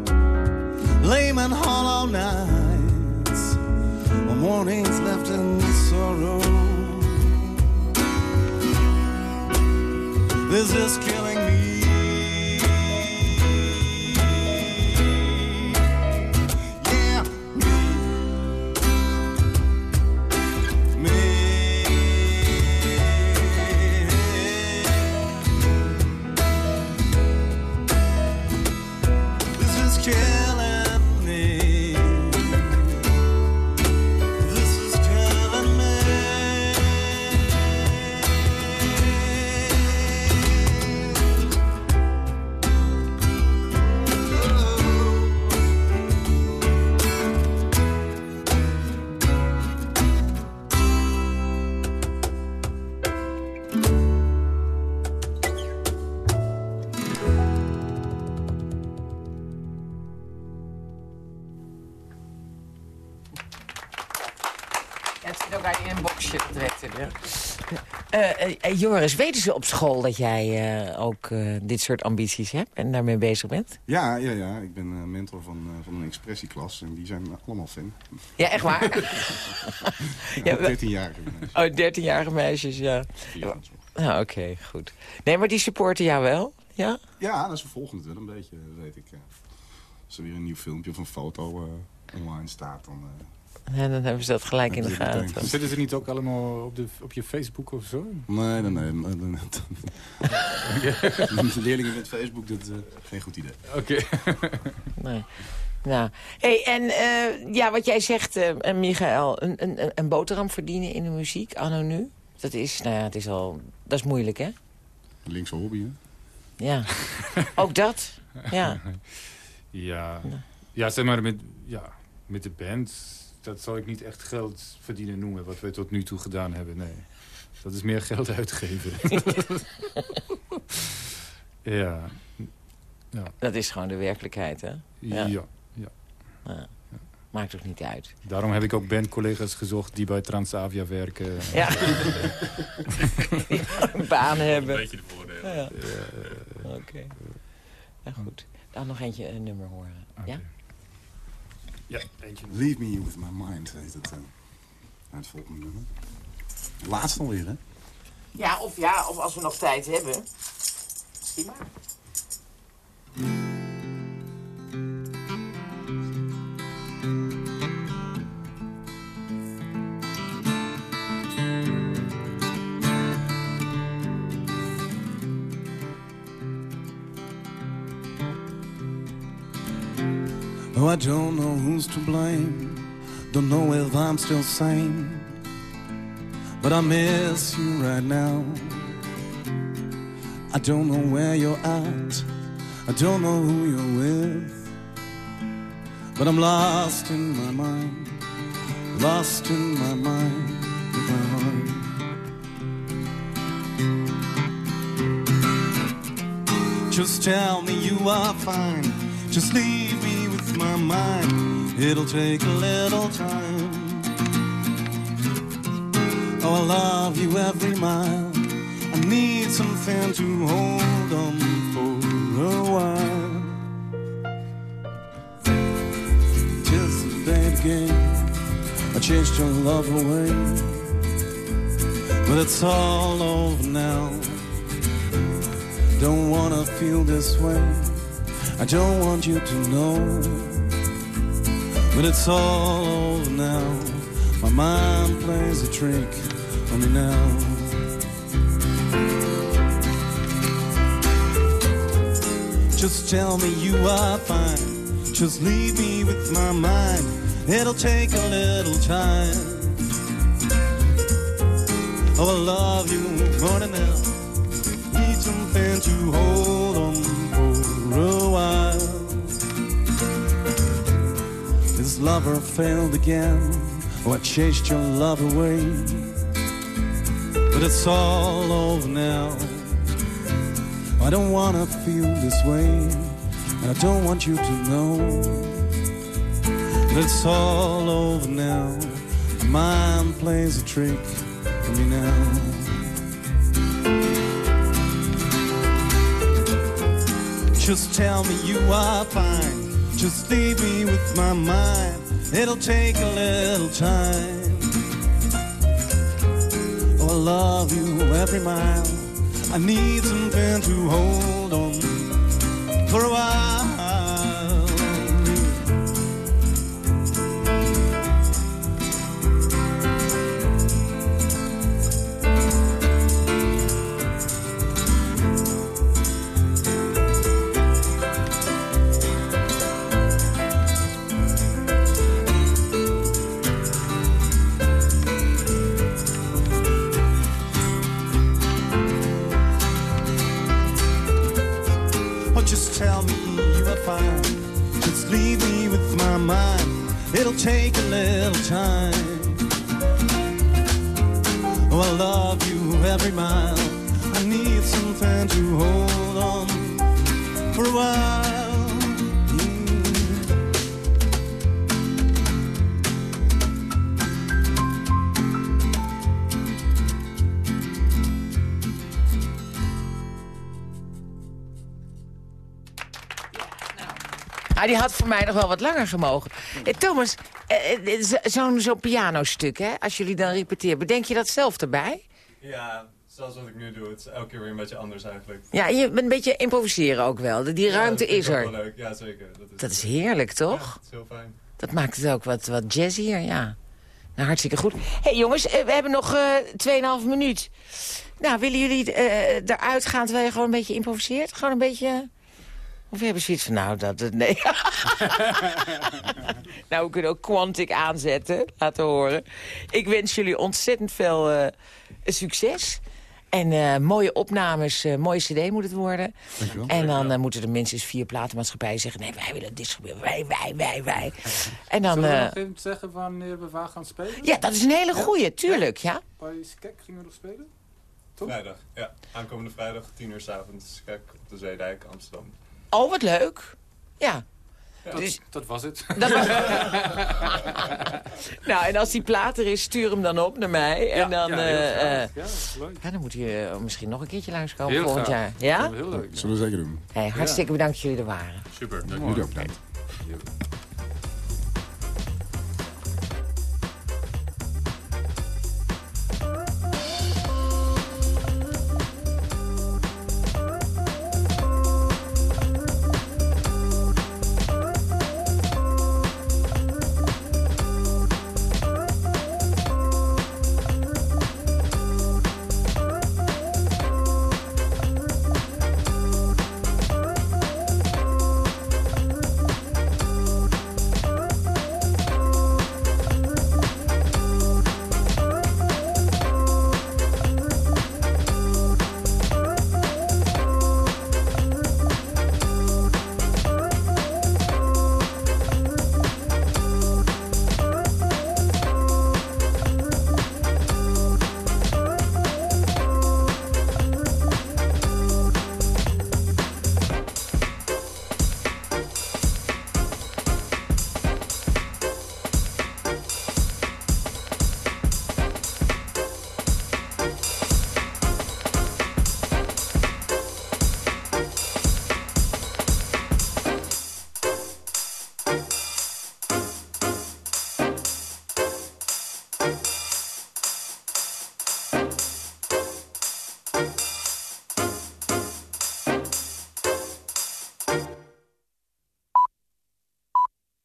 Speaker 4: Eh, Joris, weten ze op school dat jij eh, ook eh, dit soort ambities hebt en daarmee bezig bent?
Speaker 12: Ja, ja, ja. Ik ben mentor van, van een expressieklas en die zijn allemaal fan.
Speaker 4: Ja, echt waar?
Speaker 12: ja,
Speaker 4: we-
Speaker 12: 13-jarige mensen.
Speaker 4: Oh, 13-jarige meisjes, ja. Nou, oké, goed. Nee, maar die supporten jou wel? Ja?
Speaker 12: Ja, dat is vervolgend wel een beetje, weet ik. ja. Als er weer een nieuw filmpje of een foto online staat, dan...
Speaker 4: Ja, dan hebben ze dat gelijk in de gaten.
Speaker 5: Zitten ze niet ook allemaal op, de, op je Facebook of zo?
Speaker 12: Nee, nee, nee. nee, nee, nee. Leerlingen met Facebook, dat is eh, geen goed idee.
Speaker 5: Oké.
Speaker 4: Nee. Nou, hey, en eh, ja, wat jij zegt, eh, en Michael, een, een, een boterham verdienen in de muziek, anno nu, dat is, nou ja, het is al, dat is moeilijk, hè?
Speaker 12: Linkse hobby, hè?
Speaker 4: Ja, ook dat, ja.
Speaker 5: Ja, ja zeg maar met, ja, met de band, dat zou ik niet echt geld verdienen noemen, wat we tot nu toe gedaan hebben, nee. Dat is meer geld uitgeven. ja. ja.
Speaker 4: Dat is gewoon de werkelijkheid, hè?
Speaker 5: Ja. ja.
Speaker 4: Ja. Maakt ook niet uit.
Speaker 5: Daarom heb ik ook bandcollega's gezocht die bij Transavia werken.
Speaker 4: Ja. Een baan hebben.
Speaker 5: Een beetje de voordelen.
Speaker 4: Ja. Oké. Ja, goed. Dan nog eentje een nummer horen. Ja?
Speaker 5: Ja, eentje.
Speaker 12: Leave me with my mind, heet het. eh, het volgende nummer. Laatst alweer, hè?
Speaker 4: Ja, of ja, of als we nog tijd hebben. Zie maar.
Speaker 6: Oh, I don't know who's to blame. Don't know if I'm still sane. But I miss you right now. I don't know where you're at. I don't know who you're with. But I'm lost in my mind. Lost in my mind. With my heart. Just tell me you are fine. Just leave me with my mind. It'll take a little time. Oh, I love you every mile. I need something to hold on for a while. Just the day again, I chased your love away. But it's all over now. Don't wanna feel this way. I don't want you to know. But it's all over now. My mind plays a trick on me now. Just tell me you are fine. Just leave me with my mind. It'll take a little time. Oh, I love you more than ever. Need something to hold lover failed again. Oh, I chased your love away. But it's all over now. I don't wanna feel this way. And I don't want you to know. But it's all over now. My mind plays a trick on me now. Just tell me you are fine. Just leave me with my mind. It'll take a little time. Oh, I love you every mile. I need something to hold on for a while.
Speaker 4: Die had voor mij nog wel wat langer gemogen. Eh, Thomas, eh, eh, zo- zo'n zo'n pianostuk, hè, als jullie dan repeteren, bedenk je dat zelf erbij?
Speaker 13: Ja, zoals wat ik nu doe. Het is elke keer weer een beetje anders eigenlijk.
Speaker 4: Ja, en je bent een beetje improviseren ook wel. Die ruimte is er.
Speaker 13: wel leuk. Ja, zeker. Dat is,
Speaker 4: Dat is heerlijk, toch?
Speaker 13: Ja, dat is heel fijn.
Speaker 4: Dat maakt het ook wat, wat jazzier, ja. Nou, hartstikke goed. Hé hey, jongens, eh, we hebben nog eh 2,5 minuut. Nou, willen jullie eh eruit gaan terwijl je gewoon een beetje improviseert? Gewoon een beetje... Of hebben ze zoiets van, nou, dat... dat- Nee. nou, we kunnen ook Quantic aanzetten, laten horen. Ik wens jullie ontzettend veel eh, succes. En eh, mooie opnames, eh, mooie cd moet het worden.
Speaker 12: Dankjewel.
Speaker 4: En dan moeten er minstens vier platenmaatschappijen zeggen... nee, wij willen dit gebeuren, wij, wij, wij, wij. En dan...
Speaker 5: Zullen we nog even zeggen wanneer we waar gaan spelen?
Speaker 4: ja, dat is een hele goeie, tuurlijk, ja.
Speaker 5: Bij Skek gingen we nog spelen?
Speaker 13: Vrijdag, ja. Aankomende vrijdag, 10 uur s avonds. Kijk, op de Zeedijk, Amsterdam.
Speaker 4: Oh, wat leuk. Ja.
Speaker 5: Dat,
Speaker 4: Dus-
Speaker 5: dat was het.
Speaker 4: Dat was- nou, en als die plaat er is, stuur hem dan op naar mij. En dan,
Speaker 5: ja, heel
Speaker 4: eh,
Speaker 5: graag.
Speaker 4: eh,
Speaker 5: Ja, leuk.
Speaker 4: ja, dan moet je eh, misschien nog een keertje langskomen
Speaker 5: Heel
Speaker 4: volgend
Speaker 5: graag.
Speaker 4: jaar. Ja?
Speaker 5: Heel leuk.
Speaker 12: Zullen we zeker doen.
Speaker 4: Hey, hartstikke bedankt dat jullie er waren.
Speaker 13: Super,
Speaker 12: Jullie ook bedankt.